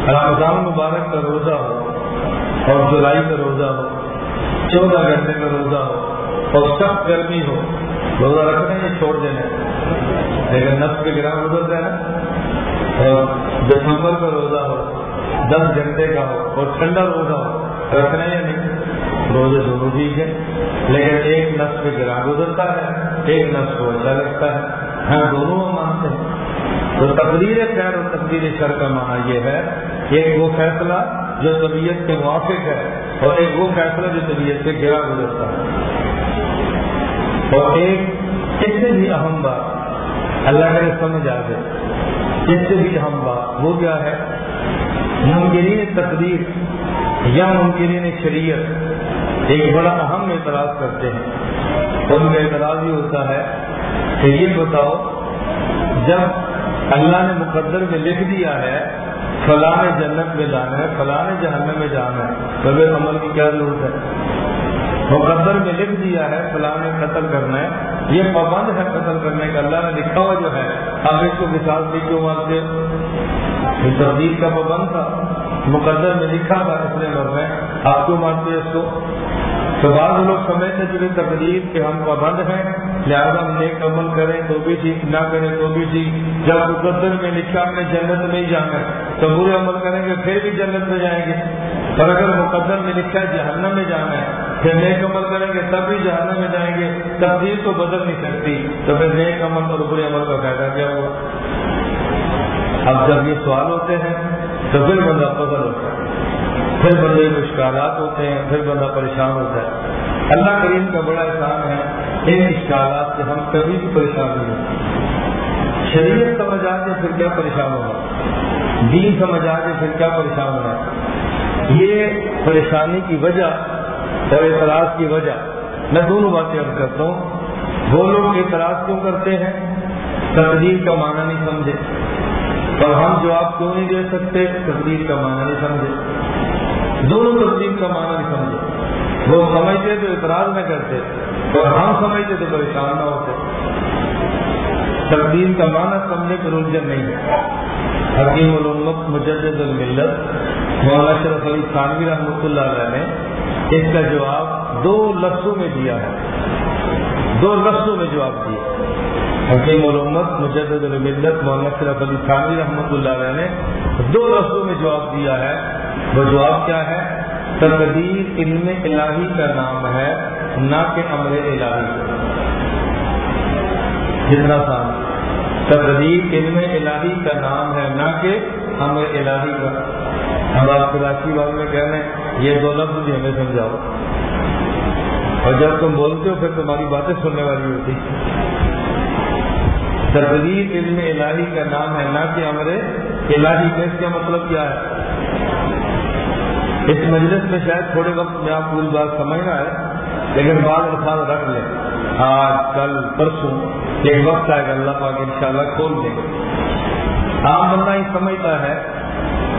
رمضان مبارک کا روزہ ہو اور جولائی کا روزہ ہو، چودہ گھنٹے کا روزہ ہو اور سخت گرمی ہو، روزہ رکھنے یا چھوڑ دینے۔ لیکن نفس کے گرا گزرتا ہے اور دسمبر کا روزہ ہو، دس گھنٹے کا ہو اور ٹھنڈا روزہ ہو رکھنا یا نہیں۔ روزے دونوں ٹھیک ہے لیکن ایک نفس پہ گرا گزرتا ہے، ایک نفس کو اچھا لگتا ہے۔ ہاں دونوں مانتے ہیں۔ تو تقریر خیر اور تقریر شر کا معنی یہ ہے ایک وہ فیصلہ جو طبیعت کے موافق ہے اور ایک وہ فیصلہ جو طبیعت سے گرا گزرتا ہے۔ اور ایک اس سے بھی اہم بات، اللہ نے سمجھ آ گئے۔ اس سے بھی اہم بات وہ کیا ہے؟ ممکن تقدیر یا ممکن شریعت، ایک بڑا اہم اعتراض کرتے ہیں۔ ان کا اعتراض یہ ہوتا ہے کہ یہ بتاؤ، جب اللہ نے مقدر میں لکھ دیا ہے، فلاں جنت میں جانا ہے، فلاں جہنم میں جانا ہے بغیر عمل کی کیا ضرورت ہے؟ مقدر میں لکھ دیا ہے، فلاں قتل کرنا ہے۔ یہ پابند ہے قتل کرنے کا۔ اللہ نے لکھا ہوا جو ہے، آپ اس کو مثال بھی کیوں مانتے یہ تردید کا پابند تھا۔ مقدر میں لکھا تھا اس لیے مرنا ہے آپ کیوں مانتے اس کو؟ تو بعض لوگ سمجھتے چلے تقریب کہ ہم پابند ہیں، لہٰذا ہم نیک عمل کریں تو بھی ٹھیک، نہ کریں تو بھی ٹھیک۔ جب مقدر میں لکھا ہم نے جنت میں ہی جانا ہے، تو برے عمل کریں گے، پھر بھی جنت میں جائیں گے۔ اور اگر مقدر میں لکھا ہے جہنم میں جانا ہے، پھر نیک عمل کریں گے، تب بھی جہنم میں جائیں گے۔ تقدیر تو بدل نہیں سکتی۔ تو پھر نیک عمل اور برے عمل کا فائدہ کیا ہوا؟ اب جب یہ سوال ہوتے ہیں، تو پھر بندہ بدل پھر بندے اشکالات ہوتے ہیں، پھر بندہ پریشان ہوتا ہے۔ اللہ کریم کا بڑا احسان ہے، ان اشکالات سے ہم کبھی بھی پریشان نہیں ہوتے۔ شریعت سمجھ آ کے پھر کیا پریشان ہوگا دین سمجھ آ کے پھر کیا پریشان ہونا؟ یہ پریشانی کی وجہ اور اعتراض کی وجہ، میں دونوں باتیں ارد کرتا ہوں۔ وہ لوگ اعتراض کیوں کرتے ہیں؟ تقدیر کا معنی نہیں سمجھے۔ اور ہم جواب کیوں نہیں دے سکتے؟ تقدیر کا معنی نہیں سمجھے۔ دونوں تصدیق کا معنی نہیں سمجھے وہ سمجھتے تو اعتراض نہ کرتے، اور ہم سمجھتے تو پریشان نہ ہوتے۔ تقدیر کا معنی سمجھے تو رنجن نہیں ہے۔ حکیم الامت مجدد الملت مولانا شرف علی خانوی رحمۃ اللہ علیہ نے اس کا جواب دو لفظوں میں دیا ہے۔ دو لفظوں میں جواب دیا حکیم الامت مجدد الملت مولانا شرف علی خانوی رحمۃ اللہ علیہ نے دو لفظوں میں جواب دیا ہے۔ وہ جواب کیا ہے؟ تقدیر علم الہی کا نام ہے، نہ کہ امر الہی۔ جتنا سال۔ تقدیر علم الہی کا نام ہے، نہ کہ امر الہی کا۔ ہم آپ کراچی والوں میں کہہ رہے ہیں یہ دو لفظ بھی ہمیں سمجھاؤ۔ اور جب تم بولتے ہو، پھر تمہاری باتیں سننے والی ہوتی۔ تقدیر علم الہی کا نام ہے، نہ کہ امر الہی۔ کا اس کا مطلب کیا ہے؟ اس مجلس میں شاید تھوڑے وقت میں آپ پوری بات سمجھنا ہے، لیکن بعض الفاظ رکھ لیں۔ آج، کل، پرسوں ایک وقت آئے گا، اللہ پاک ان شاء اللہ کھول دیں۔ گے عام بندہ یہ سمجھتا ہے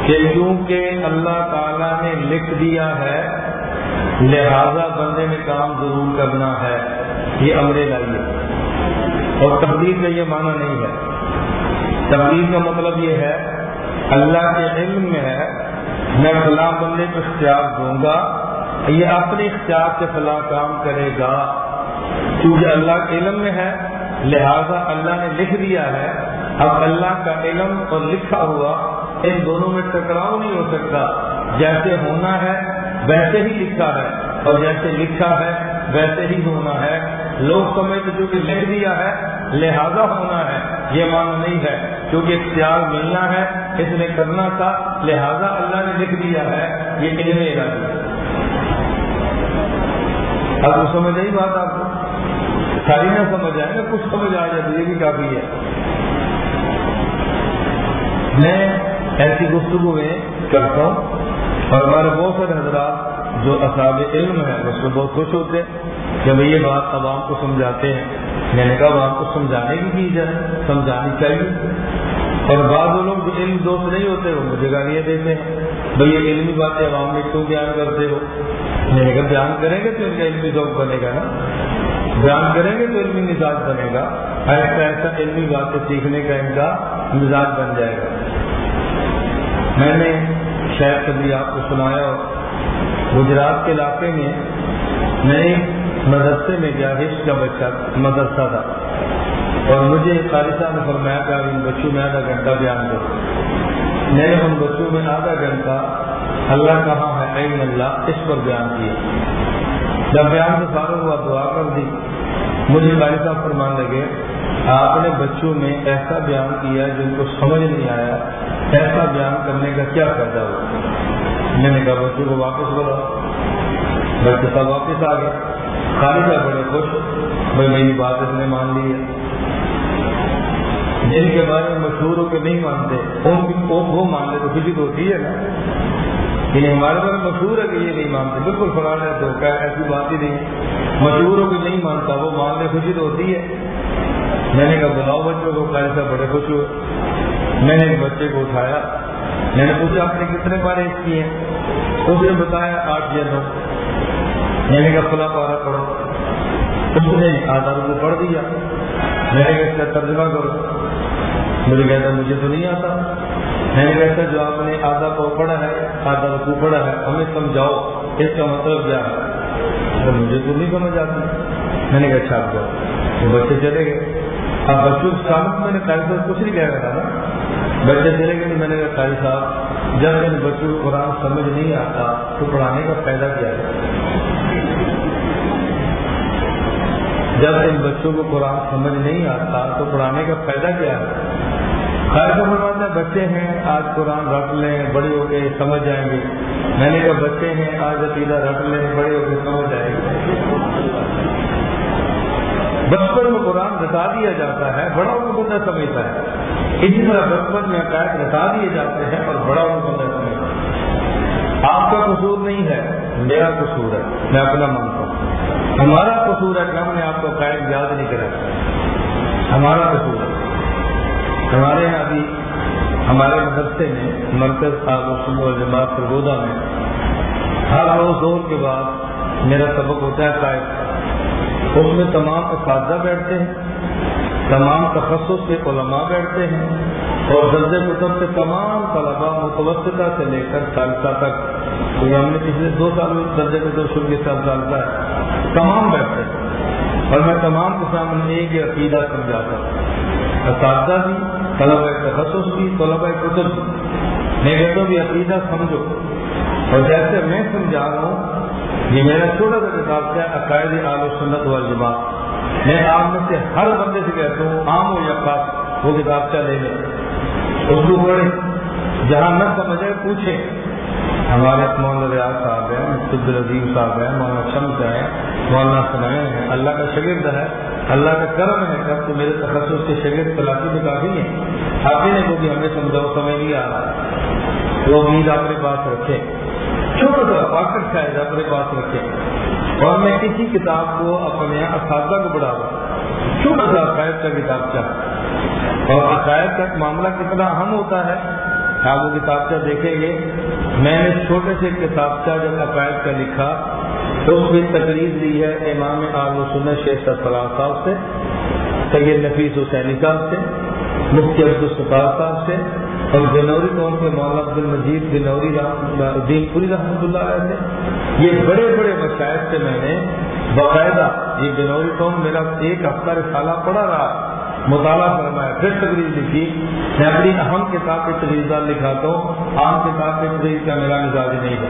کہ کیونکہ اللہ تعالیٰ نے لکھ دیا ہے، لہذا بندے میں کام ضرور کرنا ہے، یہ امرے لائیے اور تبدیل کا یہ معنی نہیں ہے۔ تبدیل کا مطلب یہ ہے، اللہ کے علم میں ہے میں فلاں بندے کو اختیار دوں گا، یہ اپنے اختیار سے فلاں کام کرے گا۔ کیونکہ اللہ کے علم میں ہے، لہذا اللہ نے لکھ دیا ہے۔ اب اللہ کا علم اور لکھا ہوا ان دونوں میں ٹکراؤ نہیں ہو سکتا۔ جیسے ہونا ہے، ویسے ہی لکھا ہے۔ اور جیسے لکھا ہے، ویسے ہی ہونا ہے۔ لوگ سمجھتے جو کہ لکھ دیا ہے، لہذا ہونا ہے۔ یہ معنی نہیں ہے۔ کیونکہ اختیار ملنا ہے اس نے کرنا تھا، لہذا اللہ نے لکھ دیا ہے، یہ علم ارادی اب وہ سمجھ آئی بات آپ کو؟ ساری نہ سمجھ آئے گا کچھ سمجھ آ جائے یہ بھی کافی ہے۔ میں ایسی گفتگو میں کرتا ہوں، اور ہمارے بہت سارے حضرات جو اصاب علم ہے اس میں بہت خوش ہوتے کہ بھائی یہ بات عوام کو سمجھاتے ہیں۔ میں نے کہا، عوام کو سمجھانے کی کی جائے سمجھانی چاہیے۔ اور بعض وہ لوگ جو علم دوست نہیں ہوتے وہ مجھے گالیاں دیتے ہیں۔ بھائی یہ علمی باتیں عوام میں کیوں بیان کرتے ہو؟ میں نے کہا بیان کریں گے تو ان کا علمی ذوق بنے گا نا۔ بیان کریں گے تو علمی مزاج بنے گا۔ ایسا ایسا علمی باتیں سیکھنے کا ان کا مزاج بن جائے گا۔ میں نے شاید کبھی آپ کو سنایا اور گجرات کے علاقے میں میں مدرسے میں گیا ہش کا بچہ، مدرسہ تھا۔ اور مجھے قاری صاحب نے فرمایا کہ آپ ان بچوں میں آدھا گھنٹہ بیان کرو میں نے ان بچوں میں آدھا گھنٹہ اللہ کہاں ہے عین اللہ، اس پر بیان کیا۔ جب بیان سے فارغ ہوا دعا کر دی مجھے قاری صاحب فرمان لگے، آپ نے بچوں میں ایسا بیان کیا جن کو سمجھ نہیں آیا، ایسا بیان کرنے کا کیا فائدہ ہوا؟ میں نے کہا، بچوں کو واپس بولا بچے سب واپس آ گئے۔ خالی صاحب بڑے خوش، بھائی میری بات اس نے مان لی ہے۔ جن کے بارے میں مشہور ہو کے نہیں مانتے، وہ مان لے تو خوشی تو ہوتی ہے نا۔ یعنی ہمارے بارے مشہور ہے کہ یہ نہیں مانتے، بالکل فراڈ ہے تو کیا ایسی بات ہی نہیں۔ مشہور ہو کے نہیں مانتا، وہ مان لے خوشی تو ہوتی ہے۔ میں نے کہا، بلاؤ بچوں کو کیسا بڑے خوش ہوئے۔ میں نے ایک بچے کو اٹھایا۔ میں نے پوچھا، آپ نے کتنے بارے اس کیے؟ اس نے بتایا، آٹھ یا نو۔ میں نے کہا، فلاں پارا پڑھو۔ اس نے آدھا کو پڑھ دیا۔ میں نے کہا، اس کا ترجمہ کرو۔ مجھے کہتا مجھے تو نہیں آتا۔ میں نے کہتا جو آپ نے آدھا کو پڑھا ہے، آدھا کو پڑھا ہے، ہمیں سمجھاؤ، اس کا مطلب کیا ہے؟ تو مجھے تو نہیں سمجھ آتی۔ میں نے کہا اچھا آپ جاؤ وہ بچے چلے گئے۔ اب بچوں کے سامنے میں نے قاری صاحب کچھ نہیں کہہ رہا تھا۔ بچے چلے گئے میں نے کہا قاری صاحب، جب ان بچوں کو قرآن سمجھ نہیں آتا، تو پڑھانے کا فائدہ کیا ہے؟ جب ان بچوں کو قرآن سمجھ نہیں آتا، تو پڑھانے کا فائدہ کیا ہے؟ خیر فرماتے بچے ہیں، آج قرآن رکھ لیں، بڑے ہو کے سمجھ جائیں گے۔ میں نے کہا، بچے ہیں، آج عقیدہ رکھ لیں، بڑے ہو کے سمجھ جائیں گے۔ بچپن میں قرآن رٹا دیا جاتا ہے، بڑا ان کو بندہ سمجھتا ہے۔ اسی طرح بچپن میں عقائد رٹا دیے جاتے ہیں اور بڑا ان کو بندہ سمجھتا ہے۔ آپ کا قصور نہیں ہے، میرا قصور ہے، میں اپنا مانتا ہوں۔ ہمارا قصور ہے کہ ہم نے آپ کو قائد یاد نہیں کرا ہمارا قصور ہمارے یہاں ابھی ہمارے مدرسے میں مرکز آب و جماعت سرگودا میں ہر روز دور کے بعد میرا سبق ہوتا ہے قائد اس میں تمام اساتذہ بیٹھتے ہیں، تمام تخصص کے علماء بیٹھتے ہیں اور درجے کتب سے تمام طلبا متوسطہ سے لے کر سالسہ تک کیونکہ ہم نے پچھلے دو سال میں درجے کتب شروع کیا سالسہ ہے۔ تمام بیٹھتے ہیں۔ اور میں تمام کے سامنے ایک عقیدہ سمجھاتا ہوں۔ اساتذہ بھی طلبا تخصص بھی طلبا کتب۔ بھی میں کہتا ہوں عقیدہ سمجھو۔ اور جیسے میں سمجھا رہا ہوں، یہ میرا چھوٹا سا کتاب کیا، عقائد آل و سنت والجماعت۔ میں آپ میں سے ہر بندے سے کہتا ہوں، عام ہو یا خاص وہ کتاب چا لے لیں اس کو پڑھے۔ جہاں نہ سمجھے، پوچھے۔ ہمارے مولانا ریاض صاحب ہیں مقصد العظیم صاحب ہیں، مولانا شمس ہیں، مولانا سنائے ہیں۔ اللہ کا شگرد ہے۔ اللہ کا کرم ہے کب تو میرے تخصص کے شگرد تلاشی میں کافی ہیں۔ آپ ہی نے کو بھی ہمیں سمجھاؤ سمجھ نہیں آ رہا وہ امید اپنے پاس رکھے۔ چھوٹا سا پاکٹ شاید اپنے پاس رکھے۔ اور میں کسی کتاب کو اپنے اساتذہ کو بڑھاوا۔ چھوٹا سا عقائد کا کتابچہ اور عقائد کا معاملہ کتنا اہم ہوتا ہے، آپ وہ کتابچہ دیکھیں گے۔ میں نے چھوٹے سے کتابچہ جب عقائد کا لکھا۔ اس میں تقریر دی ہے امام عالم سن شیخ سلام صاحب سے، سید نفیس حسینی صاحب سے، مفتی عبدالستار صاحب سے، اور جنوری قوم کے مولانا عبد المجید جنوری دین پوری رحمۃ اللہ علیہ سے۔ یہ بڑے بڑے مشاہد سے میں نے باقاعدہ یہ جنوری قوم میرا ایک ہفتہ رسالہ پڑا رہا مطالعہ فرمایا، پھر تقریر لکھی۔ میں اپنی اہم کتاب کے تجویزات لکھاتا ہوں۔ عام کتاب کے تجویز کا میرا مزاج نہیں ہے۔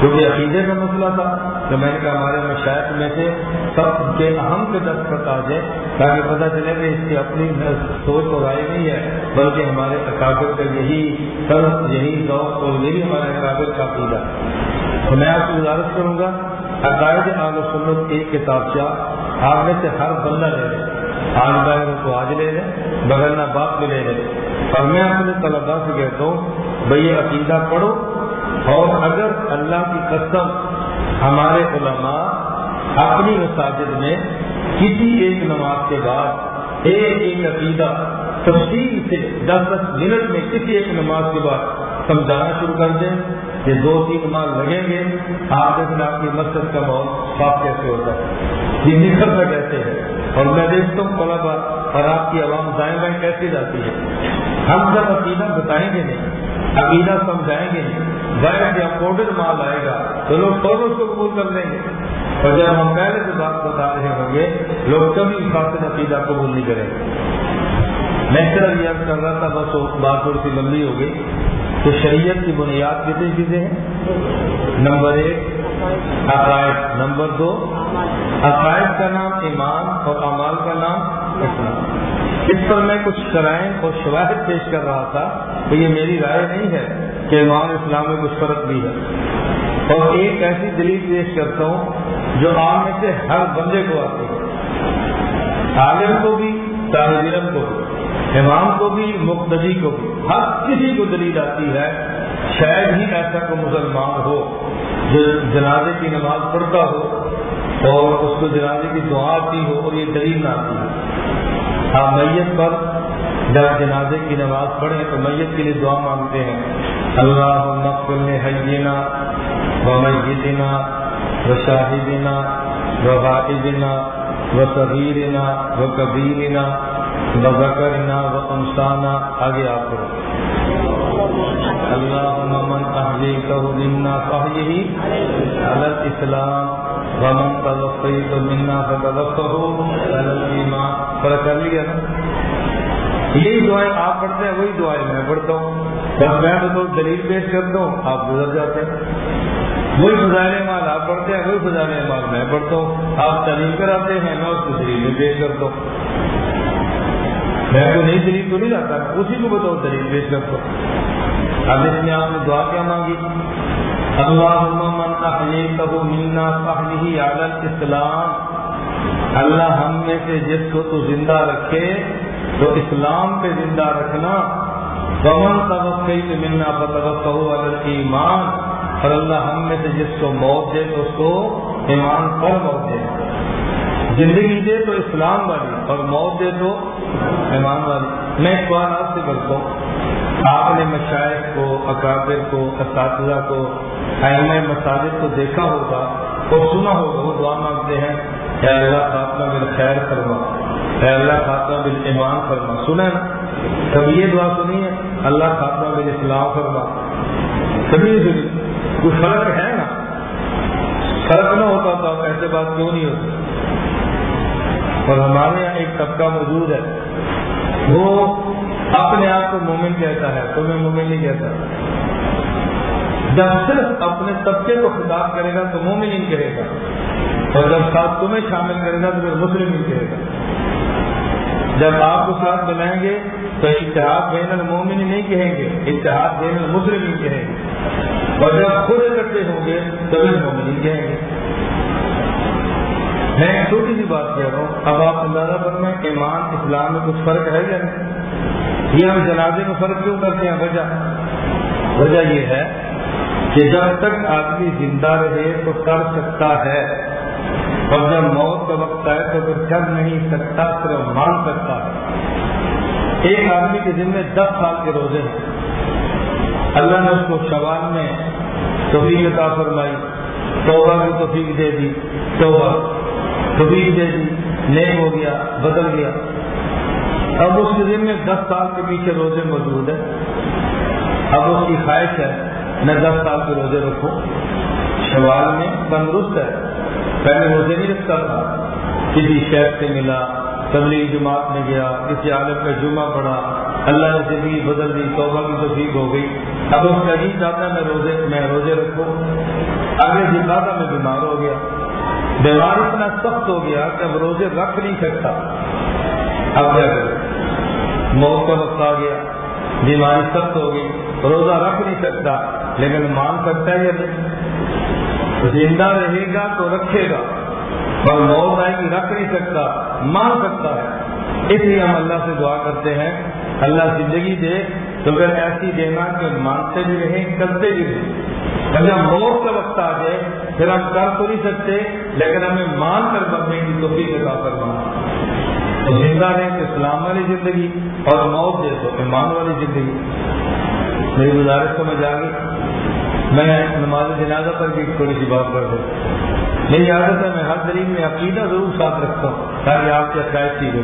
کیونکہ عقیدے کا مسئلہ تھا، تو میں نے کہا ہمارے مشاعت میں سے سب کے اہم کے دستخط آ جائے تاکہ پتہ چلے کہ اس کی اپنی سوچ اور رائے نہیں ہے، بلکہ ہمارے اکابر کا یہی طرف یہی ذوق اور یہی ہمارے اکابر کا پیلا تو میں آپ سے گزارش کروں گا، عقائد عال و سنت ایک کتاب چاہ آپ میں سے ہر بندہ لے لیں آج بغیر کو آج لے لیں بغیر نہ باپ بھی لے لیں اور میں اپنے طلبا سے کہتا ہوں، بھائی عقیدہ پڑھو، اور اگر اللہ کی قسم ہمارے علماء اپنی مساجد میں کسی ایک نماز کے بعد ایک ایک عقیدہ تفصیل سے دس دس منٹ میں کسی ایک نماز کے بعد سمجھانا شروع کر دیں کہ دو تین نماز لگیں گے، آپ دیکھنا آپ کی مسجد کا ماحول صاف کیسے ہوتا ہے۔ یہ نکھرتا کیسے ہے اور میں دیکھتا ہوں طلبا اور آپ کی عوام دائیں بائیں کیسے جاتی ہے؟ ہم جب عقیدہ بتائیں گے نہیں، عقیدہ سمجھائیں گے نہیں۔ غیر یا کوڈر مال آئے گا تو لوگ فوراً اس کو قبول کر لیں گے۔ اور جب ہم پہلے سے بات بتا رہے ہوں گے، لوگ کبھی فاصل عقیدہ قبول نہیں کریں گے۔ میں صرف یہ کر رہا تھا، بس بات تھوڑی سی لمبی ہو گئی تو شریعت کی بنیاد کتنی چیزیں ہیں؟ نمبر ایک عقائد نمبر دو عقائد کا نام ایمان اور امال کا نام اسلام اس پر میں کچھ شرائن اور شواہد پیش کر رہا تھا تو یہ میری رائے نہیں ہے کہ ایمان اسلام میں کچھ فرق بھی ہے۔ اور ایک ایسی دلیل پیش کرتا ہوں جو عام میں سے ہر بندے کو آتی ہے۔ عالم کو بھی طالب علم کو بھی، امام کو بھی، مقتدی کو بھی، ہر کسی کو دلیل آتی ہے، شاید ہی ایسا کوئی مسلمان ہو۔ جنازے کی نماز پڑھتا ہو اور اس کو جنازے کی دعا آتی ہو اور یہ دلیل نہ آتی ہو۔ ہاں میت پر جب جنازے کی نماز پڑھیں تو میت کے لیے دعا مانگتے ہیں۔ اللہ مقبل حجینا و میتنا و شاہدنا و واحدنا و صغیرنا و کبیرنا بکرنا و انسانہ آگے آپ اللہ من اہلیکہ منا فہیہی علی الاسلام ومن توفیت منا فتوفہ علی الایمان پر کر لیا نا؟ یہی دعائیں آپ پڑھتے ہیں، وہی دعائیں میں پڑھتا ہوں۔ بس میں تو دلیل پیش کرتا ہوں آپ گزر جاتے ہیں۔ وہی فضائل مال آپ پڑھتے ہیں، وہی فضائل مال میں پڑھتا ہوں۔ آپ تعلیم کراتے ہیں، میں اس کو دلیل میں پیش کرتا ہوں میں کو نئی دلیل تو نہیں لاتا اسی کو بتاؤ دلیل پیش کرتا اب اس میں آپ نے دعا کیا مانگی؟ اللہ من احییتہ منا فاہلہ علی الاسلام۔ اللہ ہم میں سے جس کو تو زندہ رکھے، تو اسلام پہ زندہ رکھنا۔ ومن توقعیت منا فتوقع علی الایمان۔ اور اللہ ہم میں سے جس کو موت دے، تو اس کو ایمان پر موت دے۔ زندگی دے تو اسلام والی، اور موت دے تو ایمان والی میں سوال آپ سے کرتا ہوں۔ آپ نے مشاعر کو، اکابر کو، اساتذہ کو اہم مساجد کو دیکھا ہوگا، اور سنا ہوگا، وہ دعا مانگتے ہیں، اے اللہ خاتمہ بل خیر فرما، اے اللہ خاتمہ بل ایمان فرما۔ سنا نا۔ کبھی یہ دعا سنی ہے اللہ خاتمہ بل اسلام فرما۔ کبھی سنی۔ کوئی فرق ہے نا؟ فرق نہ ہوتا تو ایسے بات کیوں نہیں ہوتی؟ اور ہمارے یہاں ایک طبقہ موجود ہے۔ وہ اپنے آپ کو مومن کہتا ہے تمہیں مومن نہیں کہتا۔ جب صرف اپنے طبقے کو خطاب کرے گا تو مومن ہی کہے گا۔ اور جب ساتھ تمہیں شامل کرے گا تو پھر مسلم ہی کہے گا۔ جب آپ کو ساتھ بنائیں گے تو اتحاد بین المومن نہیں کہیں گے، اتحاد بین المسلم ہی کہیں گے۔ اور جب خود اکٹھے ہوں گے تو پھر مومن ہی کہیں گے۔ میں ایک چھوٹی سی بات کہہ رہا ہوں۔ اب آپ اندازہ کرنا ایمان، اسلام میں کچھ فرق ہے یا نہیں؟ یہ ہم جنازے میں فرق کیوں کرتے ہیں؟ وجہ وجہ یہ ہے کہ جب تک آدمی زندہ رہے تو کر سکتا ہے۔ اور جب موت کا وقت آئے تو پھر کر نہیں سکتا صرف مان سکتا ہے۔ ایک آدمی کے دن میں دس سال کے روزے ہیں۔ اللہ نے اس کو شوال میں توفیق عطا فرمائی، توبہ کی توفیق دے دی، توبہ۔ کبھی جی، دے نیک ہو گیا، بدل گیا۔ اب اس کے دن میں دس سال کے پیچھے روزے موجود ہیں۔ اب اس کی خواہش ہے، میں دس سال کے روزے رکھوں۔ شوال میں تندرست ہے۔ پہلے روزے نہیں رکھتا تھا۔ کسی شہر سے ملا، تبلیغ جماعت میں گیا، کسی عالم کا جمعہ پڑا اللہ نے زندگی بدل دی، توبہ کی توفیق ہو گئی۔ اب اس کا جی چاہتا میں روزے میں روزے رکھوں۔ آگے جاتا میں بیمار ہو گیا۔ بیمار اتنا سخت ہو گیا کہ اب روزے رکھ نہیں سکتا اب کیا کرے موت کا وقت آ گیا، بیماری سخت ہو گئی، روزہ رکھ نہیں سکتا، لیکن مان سکتا ہے یا نہیں زندہ رہے گا تو رکھے گا اور موت آئے گی، رکھ نہیں سکتا، مان سکتا ہے۔ اس لیے ہم اللہ سے دعا کرتے ہیں، اللہ زندگی دے تو اگر ایسی دینا کہ مانتے بھی رہیں، کرتے بھی رہیں۔ اگر موت کا وقت آ جائے پھر ہم کر تو نہیں سکتے، لیکن ہمیں مان کر بننے کی توفیق عطا فرمانا زندہ رہیں تو اسلام والی زندگی اور موت دے تو ایمان والی زندگی۔ میری گزارش کو میں جا گئی میں نماز جنازہ پر بھی تھوڑی سی بات کر دوں میری عادت ہے، میں ہر دلیل میں عقیدہ ضرور ساتھ رکھتا ہوں، تاکہ آپ کی عقائد ٹھیک ہو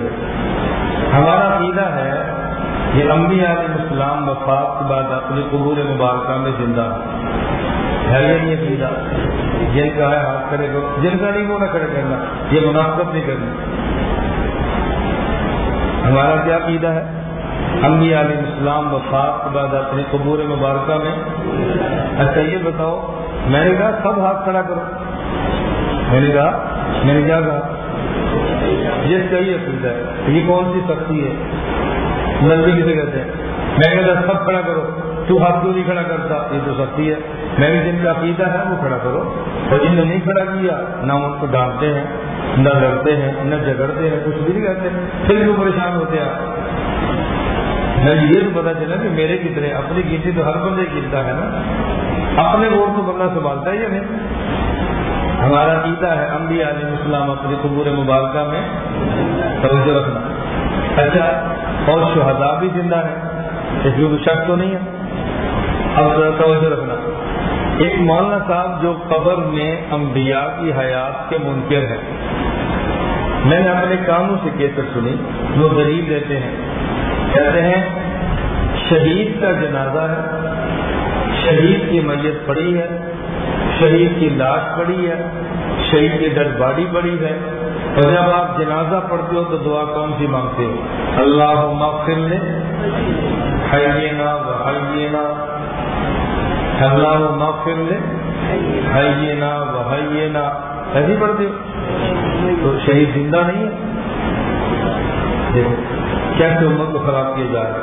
ہمارا عقیدہ ہے یہ انبیاء علیہ السلام وفات کے بعد اپنی قبور مبارکہ میں زندہ ہے یہ نہیں عقیدہ جن کا ہے ہاتھ کرے گا جن کا نہیں وہ نہ کھڑے کرنا۔ یہ مناسبت نہیں کرنی۔ ہمارا کیا عقیدہ ہے؟ انبیاء علیہ السلام وفات کے بعد اپنی قبور مبارکہ میں۔ اچھا یہ بتاؤ، میں نے کہا سب ہاتھ کھڑا کرو۔ میں نے کہا، میں نے کیا کہا؟ یہ صحیح عقیدہ ہے۔ یہ کون سی سختی ہے؟ نزدیک سے کہتے ہیں؟ میں نے کہا سب کھڑا کرو۔ تو ہاتھ کیوں نہیں کھڑا کرتا؟ یہ تو سختی ہے۔ میں بھی جن کا عقیدہ ہے، وہ کھڑا کرو۔ اور جن نے نہیں کھڑا کیا، نہ ان کو ڈانٹتے ہیں، نہ لڑتے ہیں، نہ جگڑتے ہیں، کچھ بھی نہیں کہتے پھر بھی پریشان ہوتے ہیں یہ تو پتا چلا کہ میرے کتنے اپنی گنتی تو ہر بندے گنتا ہے نا۔ اپنے ووٹ تو بندہ سنبھالتا ہی ہے نہیں؟ ہمارا عیدہ ہے، انبیاء علیہ السلام اپنی قبور مبارکہ میں توجہ رکھنا۔ اچھا اور شہدا بھی زندہ ہے اس میں شک تو نہیں ہے؟ اب توجہ رکھنا۔ ایک مولانا صاحب جو قبر میں انبیاء کی حیات کے منکر ہے میں نے اپنے کاموں سے کیسر سنی، وہ غریب دیتے ہیں۔ کہتے ہیں، شہید کا جنازہ ہے، شہید کی میت پڑی ہے، شہید کی لاش پڑی ہے، شہید کی ڈر باڑی پڑی ہے۔ اور جب آپ جنازہ پڑھتے ہو تو دعا کون سی مانگتے ہو؟ اللہ مغفر لے حینا و حینا اللہ مغفر لے حینا و حینا۔ ایسی پڑھتے ہو تو شہید زندہ نہیں ہے۔ کیسے امت کو خراب کیا جا رہا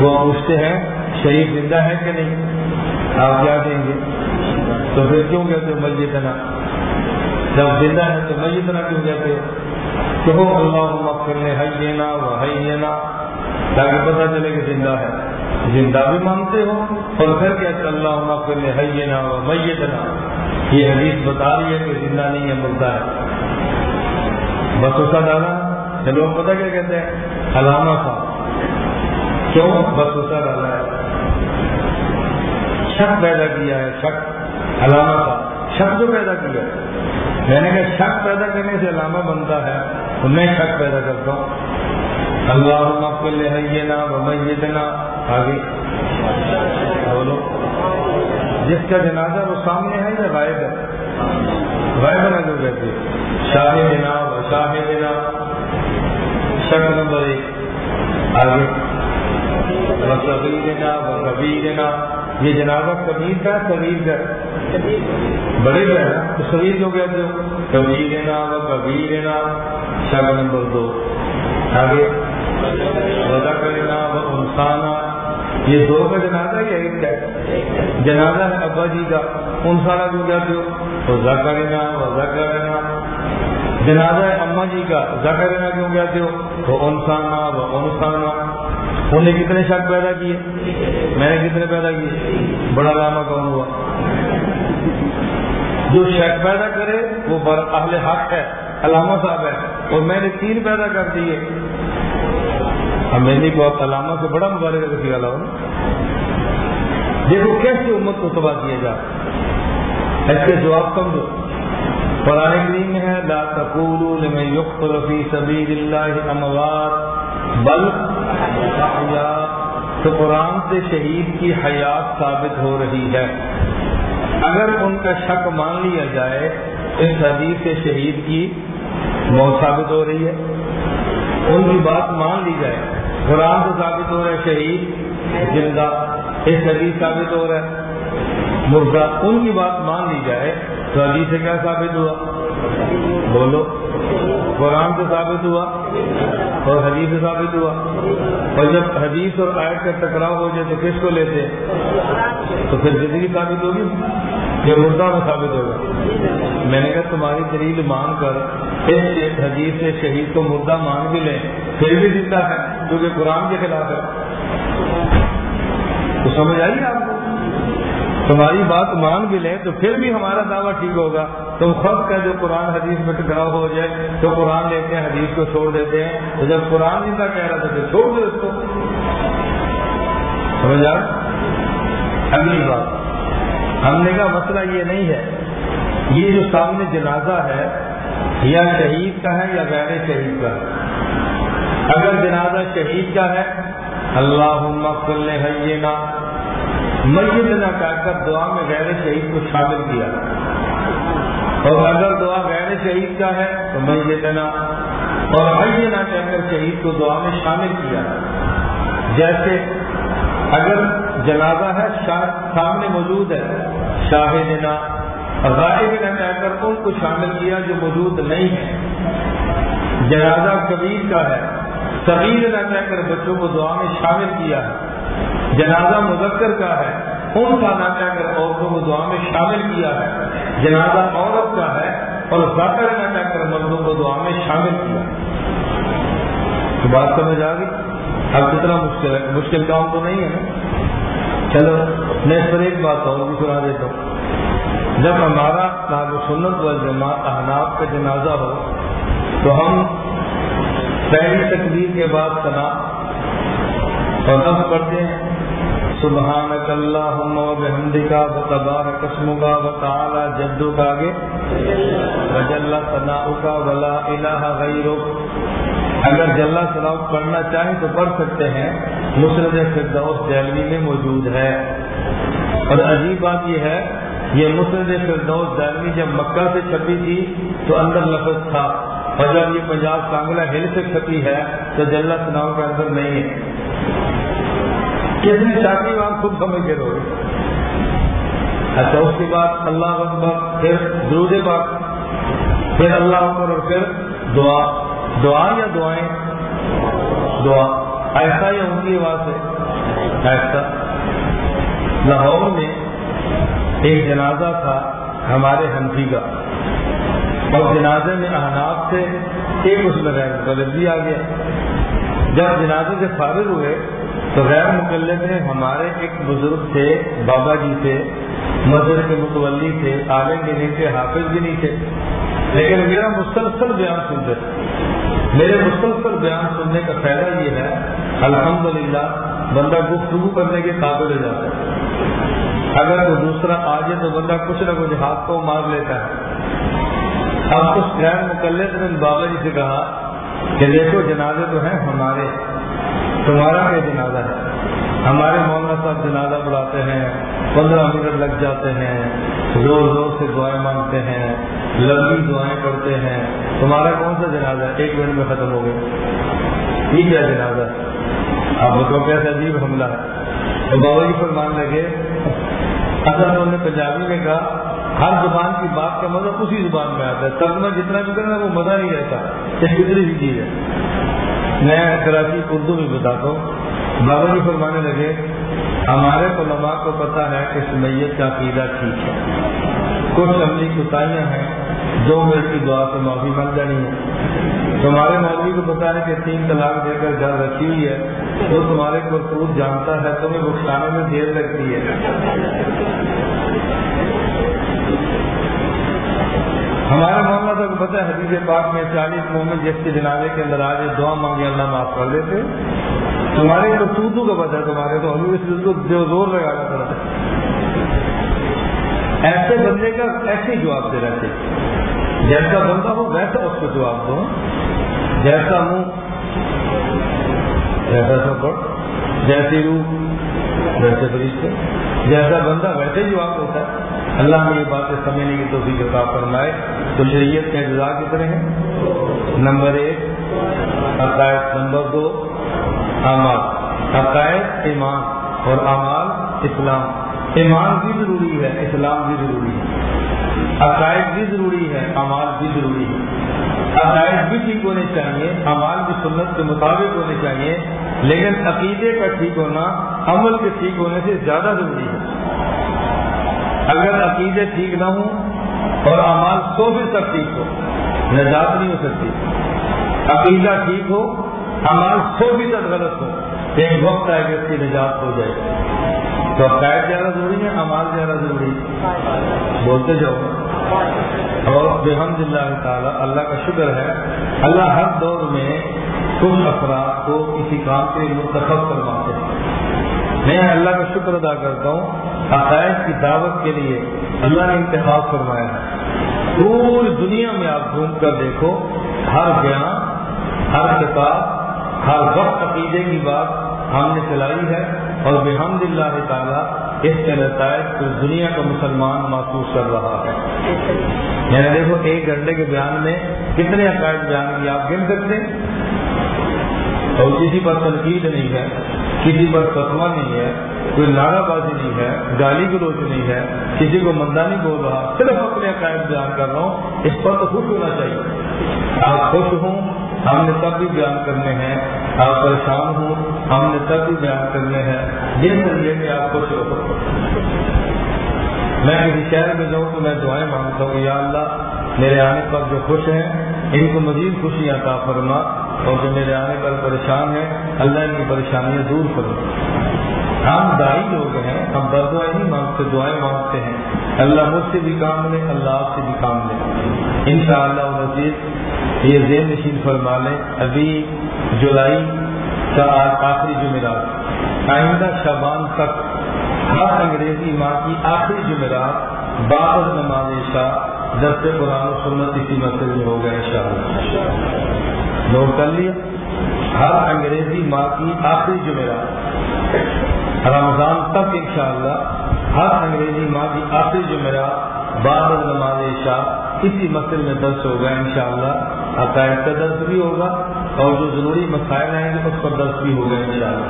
وہ پوچھتے ہیں، شہید زندہ ہے کہ نہیں؟ آپ کیا دیں گے؟ تو پھر کیوں کہتے ہو مسجد نا جب زندہ ہے تو مسجد نا کیوں کہتے ہو؟ کہ وہ اللہ مغفر نے حج دینا وہ تاکہ پتہ چلے کہ زندہ ہے۔ زندہ بھی مانگتے ہو اور پھر کہتے اللہ مغفر نے حج یہ حدیث بتا رہی ہے کہ زندہ نہیں ہے، مردہ ہے۔ بس اسا ڈالا لوگ پتہ کیا کہتے ہیں؟ علامہ تھا کیوں؟ بس اسا ڈالا ہے۔ شک پیدا کیا ہے، شک۔ علامہ تھا شک جو پیدا کیا ہے۔ میں نے کہا، شک پیدا کرنے سے علامہ بنتا ہے۔ تو میں شک پیدا کرتا ہوں۔ اللہ مقبل ہے نا میتنا۔ آگے۔ بولو۔ جس کا جنازہ وہ سامنے ہے یا غائب ہے؟ غائب ہے جو کہتے شاہ دینا شاہ دینا شک نمبر ایک۔ آگے۔ و صغیرنا و کبیرنا یہ جنازہ کبیر کا کبیر کا بڑے جو ہے تو شریر جو کہتے ہو کبیر نا و کبیر نا شک نمبر دو۔ آگے۔ وزا کرنا و انسانہ یہ دو کا جنازہ یا ایک ہے؟ جنازہ ہے ابا جی کا۔ انسانہ جو کہتے ہو تو زکرنا وزا کرنا جنازہ ہے اما جی کا۔ زکرنا کیوں کہتے ہو تو انسانہ و انسانہ انہوں نے کتنے شک پیدا کیے؟ میں نے کتنے پیدا کیے؟ بڑا لاما کون ہوا؟ جو شک پیدا کرے وہ اہل حق ہے، علامہ صاحب ہے۔ اور میں نے تین پیدا کر دیے۔ اب میں نے بہت علامہ سے بڑا مبارک کسی کا لاؤ دیکھو کیسے امت کو تباہ کیا جائے ایسے جواب سمجھو قرآن کریم میں ہے، لا تقولوا لمن يقتل في سبيل الله اموات، بل تو قرآن سے شہید کی حیات ثابت ہو رہی ہے۔ اگر ان کا شک مان لیا جائے، اس حدیث سے شہید کی موت ثابت ہو رہی ہے۔ ان کی بات مان لی جائے۔ قرآن سے ثابت ہو رہا ہے، شہید، زندہ، اس حدیث ثابت ہو رہا ہے۔ مردہ، ان کی بات مان لی جائے تو حدیث سے کیا ثابت ہوا؟ بولو۔ قرآن سے ثابت ہوا اور حدیث سے ثابت ہوا۔ اور جب حدیث اور آیت کا ٹکراؤ ہو جائے تو کس کو لیتے؟ تو پھر زندگی ثابت ہوگی۔ یہ مردہ میں ثابت ہوگا۔ میں نے کہا، تمہاری دلیل مان کر اس حدیث سے شہید کو مردہ مان بھی لیں، پھر بھی زندہ ہے کیونکہ قرآن کے خلاف ہے۔ تو سمجھ آئیے آپ کو؟ تمہاری بات مان بھی لیں تو پھر بھی ہمارا دعویٰ ٹھیک ہوگا۔ تم خود کا جو قرآن حدیث میں ٹکراؤ ہو جائے، تو قرآن لیتے ہیں، حدیث کو چھوڑ دیتے ہیں۔ تو جب قرآن زندہ کہہ رہا تھا تو چھوڑ دو اس کو۔ سمجھ اگلی بات۔ ہم نے کہا مسئلہ یہ نہیں ہے۔ یہ جو سامنے جنازہ ہے، یا شہید کا ہے یا غیر شہید کا۔ ہے اگر جنازہ شہید کا ہے اللہ مقل ہے نا میت نہ کہہ کر دعا میں غیر شہید کو شامل کیا۔ اور اگر دعا غیر شہید کا ہے، تو میت نہ اور حی نہ کہہ کر شہید کو دعا میں شامل کیا۔ جیسے اگر جنازہ ہے سامنے موجود ہے۔ شاہد نہ غائب نہ کہہ کر ان کو شامل کیا جو موجود نہیں ہے جنازہ کبیر کا ہے، صغیر نہ کہہ کر بچوں کو دعا میں شامل کیا ہے۔ جنازہ مذکر کا ہے، ان کا نہ کہہ کر عورتوں کو دعا میں شامل کیا ہے۔ جنازہ عورت کا ہے، اور ذکر نہ کہہ کر مردوں کو دعا میں شامل کیا۔ تو بات سمجھ آ گئی؟ اب کتنا مشکل ہے مشکل کام تو نہیں ہے نا۔ چلو۔ میں اس پر ایک بات اور بھی سنا دیتا ہوں۔ جب ہمارا ناب سنت و جماعت احناب کا جنازہ ہو، تو ہم پہلی تقدیر کے بعد سنا اور اب پڑھتے ہیں۔ سبحانك اللهم وبحمدك وتبارك اسمك وتعالى جدك آگے۔ وجل ثناؤك ولا الہ غیرك اگر جلا ثناؤ پڑھنا چاہیں تو پڑھ سکتے ہیں۔ مسرد فردوس دہلوی میں موجود ہے۔ اور عجیب بات یہ ہے، یہ مسرد فردوس دہلوی جب مکہ سے چھپی تھی تو اندر لفظ تھا۔ اور جب یہ پنجاب کانگلہ ہل سے چھپی ہے تو جلا ثناؤ کے اندر نہیں ہے۔ کس نے چاہتی آپ خود سمجھ کے رہو اچھا اس کے بعد اللہ اکبر، پھر درود پاک، پھر اللہ اکبر اور پھر دعا۔ دعا یا دعائیں؟ دعا۔ ایسا یا ان کی آواز ہے؟ ایسا۔ لاہور میں ایک جنازہ تھا ہمارے ہنفی کا۔ اور جنازے میں احناف سے ایک اس میں غیر بھی آ گیا۔ جب جنازے سے فارغ ہوئے، تو غیر مقلد میں ہمارے ایک بزرگ تھے، بابا جی تھے مسجد کے متولی تھے عالم بھی نہیں تھے حافظ بھی نہیں تھے لیکن میرا مسلسل بیان سنتے تھے۔ میرے مسلسل بیان سننے کا فائدہ یہ ہے، الحمدللہ، بندہ گفتگو کرنے کے قابل ہو جاتا ہے۔ اگر کوئی دوسرا آ جائے تو بندہ کچھ نہ کچھ ہاتھ کو مار لیتا ہے۔ اب اس غیر مقلد نے بابا جی سے کہا کہ دیکھو جنازے تو ہیں ہمارے۔ تمہارا کیا جنازہ ہے؟ ہمارے مولانا صاحب جنازہ بڑھاتے ہیں، پندرہ منٹ لگ جاتے ہیں، زور زور سے دعائیں مانگتے ہیں، لمبی دعائیں کرتے ہیں۔ تمہارا کون سا جنازہ ہے؟ ایک منٹ میں ختم ہو گیا۔ یہ کیا جنازہ ہے؟ آپ بتاؤ کیسے عجیب حملہ ہے۔ تو بابا جی فرمان لگے، اصل انہوں نے پنجابی میں کہا، ہر زبان کی بات کا مزہ اسی زبان میں آتا ہے، ترجمہ جتنا بھی کرنا وہ مزہ نہیں رہتا یہ کتنی سی چیز ہے۔ میں کراچی، اردو میں بتاتا ہوں۔ بابا جی فرمانے لگے، ہمارے علماء کو پتا ہے کہ اس میت کا عقیدہ ٹھیک ہے۔ کچھ عملی کوتاہیاں ہیں، دو منٹ کی دعا سے معافی مانگ جانی ہے۔ تمہارے مولوی کو پتا ہے کہ تین طلاق دے کر گھر رکھی ہوئی ہے، جو تمہارے کو جانتا ہے، تمہیں بخشانے میں دیر لگتی ہے۔ ہمارا معاملہ تو پتہ ہے حدیث پاک میں چالیس مومن جس کے جنازے کے اندر آج دعا مانگے اللہ معاف کر دیتے۔ تمہارے تو سوتو کا پتہ ہے تمہارے تو ہم کو جو زور لگانا پڑتا ہے ایسے بندے کا ایسے ہی جواب دے رہے تھے۔ جیسا بندہ ہو ویسا اس کو جواب دو جیسا منہ۔ جیسا سفر جیسی روح۔ ویسے فرشتے جیسا بندہ ویسے جواب دیتا ہے۔ اللہ نے یہ باتیں سمجھنے کی توفیق عطا فرمائے۔ تو شریعت کے اجزاء کتنے ہیں؟ نمبر ایک، عقائد نمبر دو، اعمال۔ عقائد ایمان اور اعمال اسلام۔ ایمان بھی ضروری ہے، اسلام بھی ضروری ہے۔ عقائد بھی ضروری ہے، اعمال بھی ضروری ہے عقائد بھی ٹھیک ہونے چاہیے، اعمال بھی سنت کے مطابق ہونے چاہیے، لیکن عقیدے کا ٹھیک ہونا، عمل کے ٹھیک ہونے سے زیادہ ضروری ہے۔ اگر عقیدے ٹھیک نہ ہوں اور اعمال سو فیصد ٹھیک ہو، نجات نہیں ہو سکتی۔ عقیدہ ٹھیک ہو امال سو فیصد غلط ہو، ایک وقت آئے کہ اس کی نجات ہو جائے تو عقائد زیادہ ضروری ہے امال زیادہ ضروری ہے بولتے جاؤ۔ اور بحمد اللہ تعالیٰ اللہ کا شکر ہے، اللہ ہر دور میں کچھ افراد کو کسی کام کے منتخب کرواتے ہیں۔ میں اللہ کا شکر ادا کرتا ہوں، عقائد کی دعوت کے لیے اللہ نے انتخاب فرمایا ہے۔ پوری دنیا میں آپ گھوم کر دیکھو، ہر بیان ہر کتاب، ہر وقت عقیدے کی بات ہم نے چلائی ہے اور بحمد اللہ تعالیٰ اس کے نتائج کو دنیا کا مسلمان محسوس کر رہا ہے۔ یعنی دیکھو، ایک گھنٹے کے بیان میں کتنے عقائد بیان کی آپ گن سکتے اور کسی پر تنقید نہیں ہے، کسی پر فتوا نہیں ہے، کوئی نعرہ بازی نہیں ہے، گالی گلوچ نہیں ہے، کسی کو مندا نہیں بول رہا، صرف اپنے عقائد بیان کر رہا ہوں۔ اس پر تو خوش ہونا چاہیے۔ آپ خوش ہوں ہم نے تب بھی بیان کرنے ہیں، آپ پریشان ہوں، ہم نے تب بھی بیان کرنے ہیں۔ یہ ذریعے میں آپ خوش ہو میں کسی شہر میں جاؤں تو میں دعائیں مانگتا ہوں، یا اللہ، میرے آنے پر جو خوش ہیں، ان کو مزید خوشی عطا فرما اور جو میرے آنے پر پریشان ہیں، اللہ ان کی پریشانیاں دور فرما۔ ہم دائی لوگ ہیں، ہم بدوائیں نہیں مانگتے دعائیں مانگتے ہیں۔ اللہ مجھ سے بھی کام لے، اللہ آپ سے بھی کام لے۔ ان شاء اللہ نزیر یہ زیر نشین فرما لیں۔ ابھی جولائی کا آخری جمعرات۔ آئندہ شبان تک ہر انگریزی ماہ کی آخری جمعرات بعد نماز شاہ دس قرآن و سنت اسی مسئلے میں ہو گئے ان شاء اللہ نوٹ کر لیا ہر انگریزی ماہ کی آخری جمعرات۔ رمضان تک انشاءاللہ ہر انگریزی ماہ کی آخری جمعرات بعد نماز شاہ اسی مسئلے میں درس ہوگا انشاءاللہ۔ عقائد کا درس بھی ہوگا اور جو ضروری مسائل آئیں گے اس پر درس بھی ہوگا انشاءاللہ۔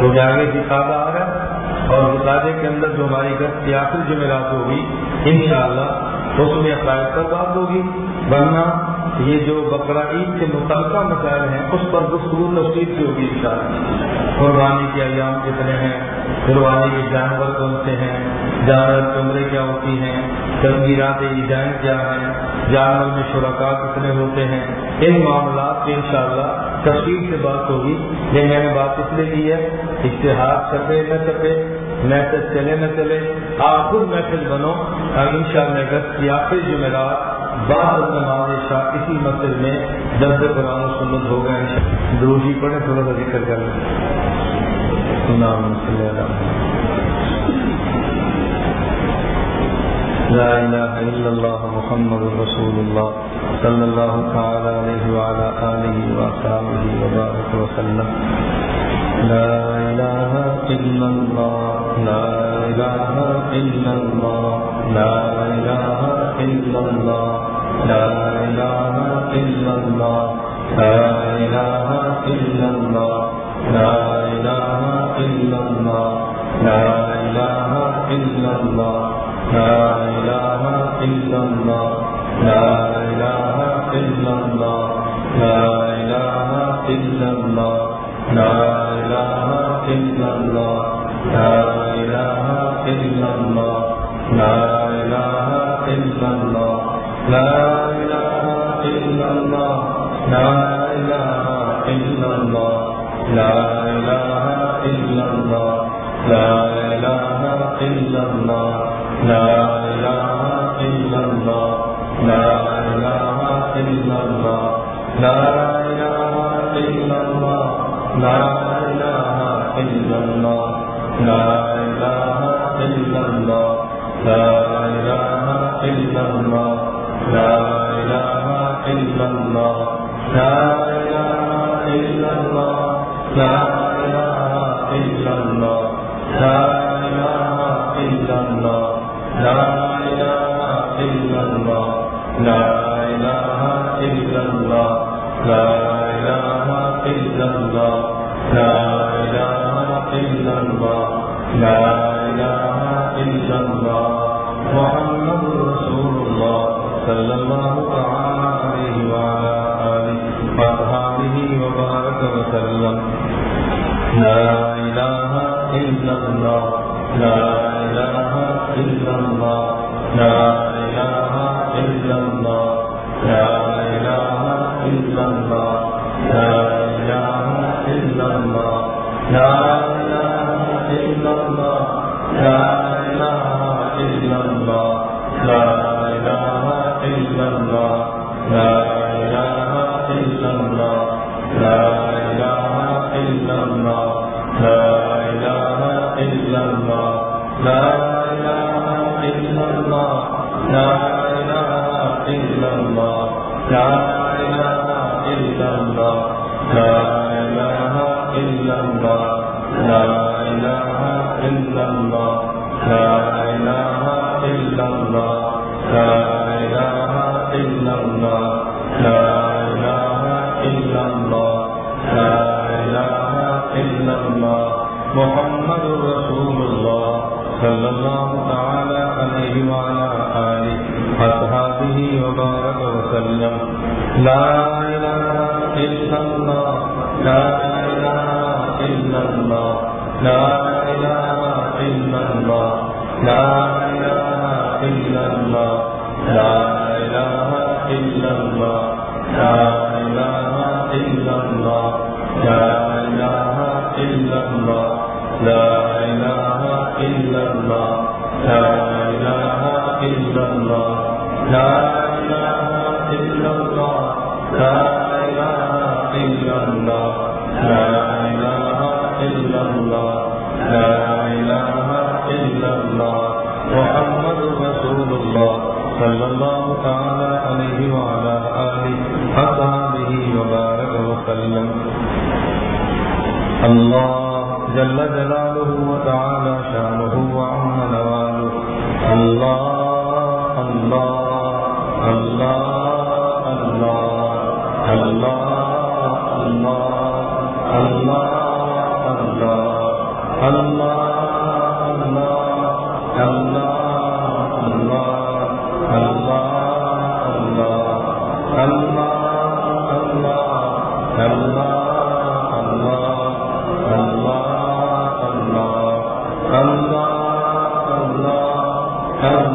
تو آگے دکھاوا آ رہا ہے اور مطالعے کے اندر جو ہماری گھر کی آخری جمعرات ہوگی انشاءاللہ اس میں عقائد پر بات ہوگی۔ ورنہ یہ جو بقرہ عید کے متعلقہ مسائل ہیں، اس پر گفتگو تفصیل کی ہوگی ان قربانی کے ایام کتنے ہیں؟ قربانی کے جانور کون سے ہیں؟ جانور کمرے کیا ہوتی ہیں؟ تصویرات ایجائن کیا ہیں؟ جانور میں شرکا کتنے ہوتے ہیں؟ ان معاملات کی انشاءاللہ تفصیل سے بات ہوگی۔ یہ میں نے بات اس لیے کی ہے، اشتہار چھپے نہ چھپے میسج چلے نہ چلے آپ خود میسج بنو، اور ان شاء اللہ اگست کی آخری جمعرات بعد نماز شاہ اسی مسجد میں درد قرآن و سنت ہو گئے دروجی پڑھے تھوڑا سا ذکر کر لیں۔ لا إله إلا الله محمد رسول الله صلى الله تعالى عليه وعلى آله وأصحابه وبارك وسلم۔ لا إله إلا الله لا إله إلا الله لا إله إلا الله لا إله إلا الله لا إله إلا الله لا إله إلا الله لا إله إلا الله لا إله إلا الله لا إله إلا الله الا اللہ لا الہ الا محمد صلى الله تعالى عليه وعلى آله أصحابه وبارك وسلم. لا إله إلا الله، لا إله إلا الله، لا إله إلا الله، لا إله إلا الله اللہ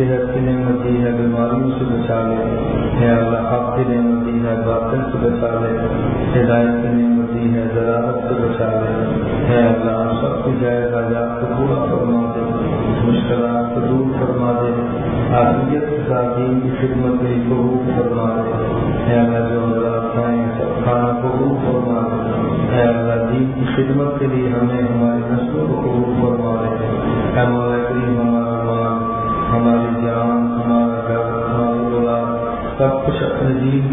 صحت کی نعمت دی ہے، بیماریوں سے بچا لے۔ یا اللہ، حق کی نعمت دی ہے، باطل سے بچا لے۔ ہدایت کی نعمت دی ہے ذراعت سے بچا لے۔ یا اللہ، ہم سب کی جائے حاجات کو پورا فرما دے، مشکلات کو دور فرما دے۔ آدمیت کے ساتھ دین کی خدمت میں قبول فرما دے۔ یا اللہ، جو حضرات کھائیں، سب کھانا قبول فرما دے۔ یا اللہ، دین کی خدمت کے لیے ہمیں ہمارے نسلوں کو قبول فرما دے۔ الرجيم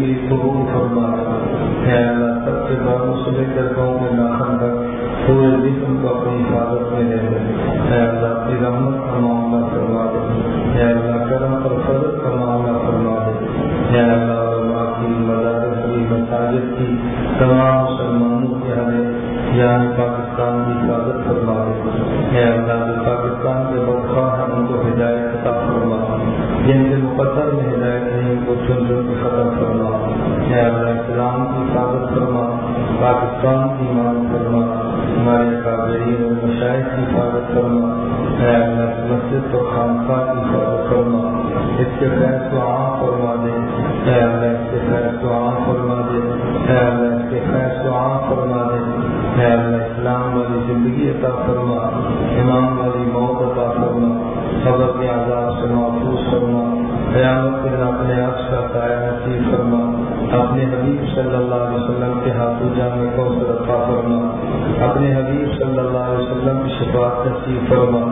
عطا فرما امام والی موت عطا فرما خبر کے عذاب سے محفوظ فرما، قیامت کے دن اپنے آپ کا قائم نصیب فرما، اپنے حبیب صلی اللہ علیہ وسلم کے ہاتھوں جانے کو عطا فرما، اپنے حبیب صلی اللہ علیہ وسلم کی شفاعت نصیب فرما،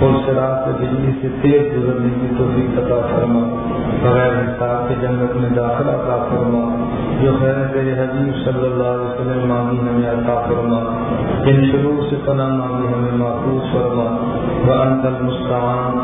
اور شراب کو بجلی سے تیز گزرنے کی توفیق عطا فرما، بغیر حساب کے جنت میں داخلہ عطا فرما، جو خیر تیرے حبیب صلی اللہ علیہ وسلم مانگی ہمیں عطا فرما۔ جن شروع سے پناہ مانگے ہمیں محفوظ فرما وانت المستعان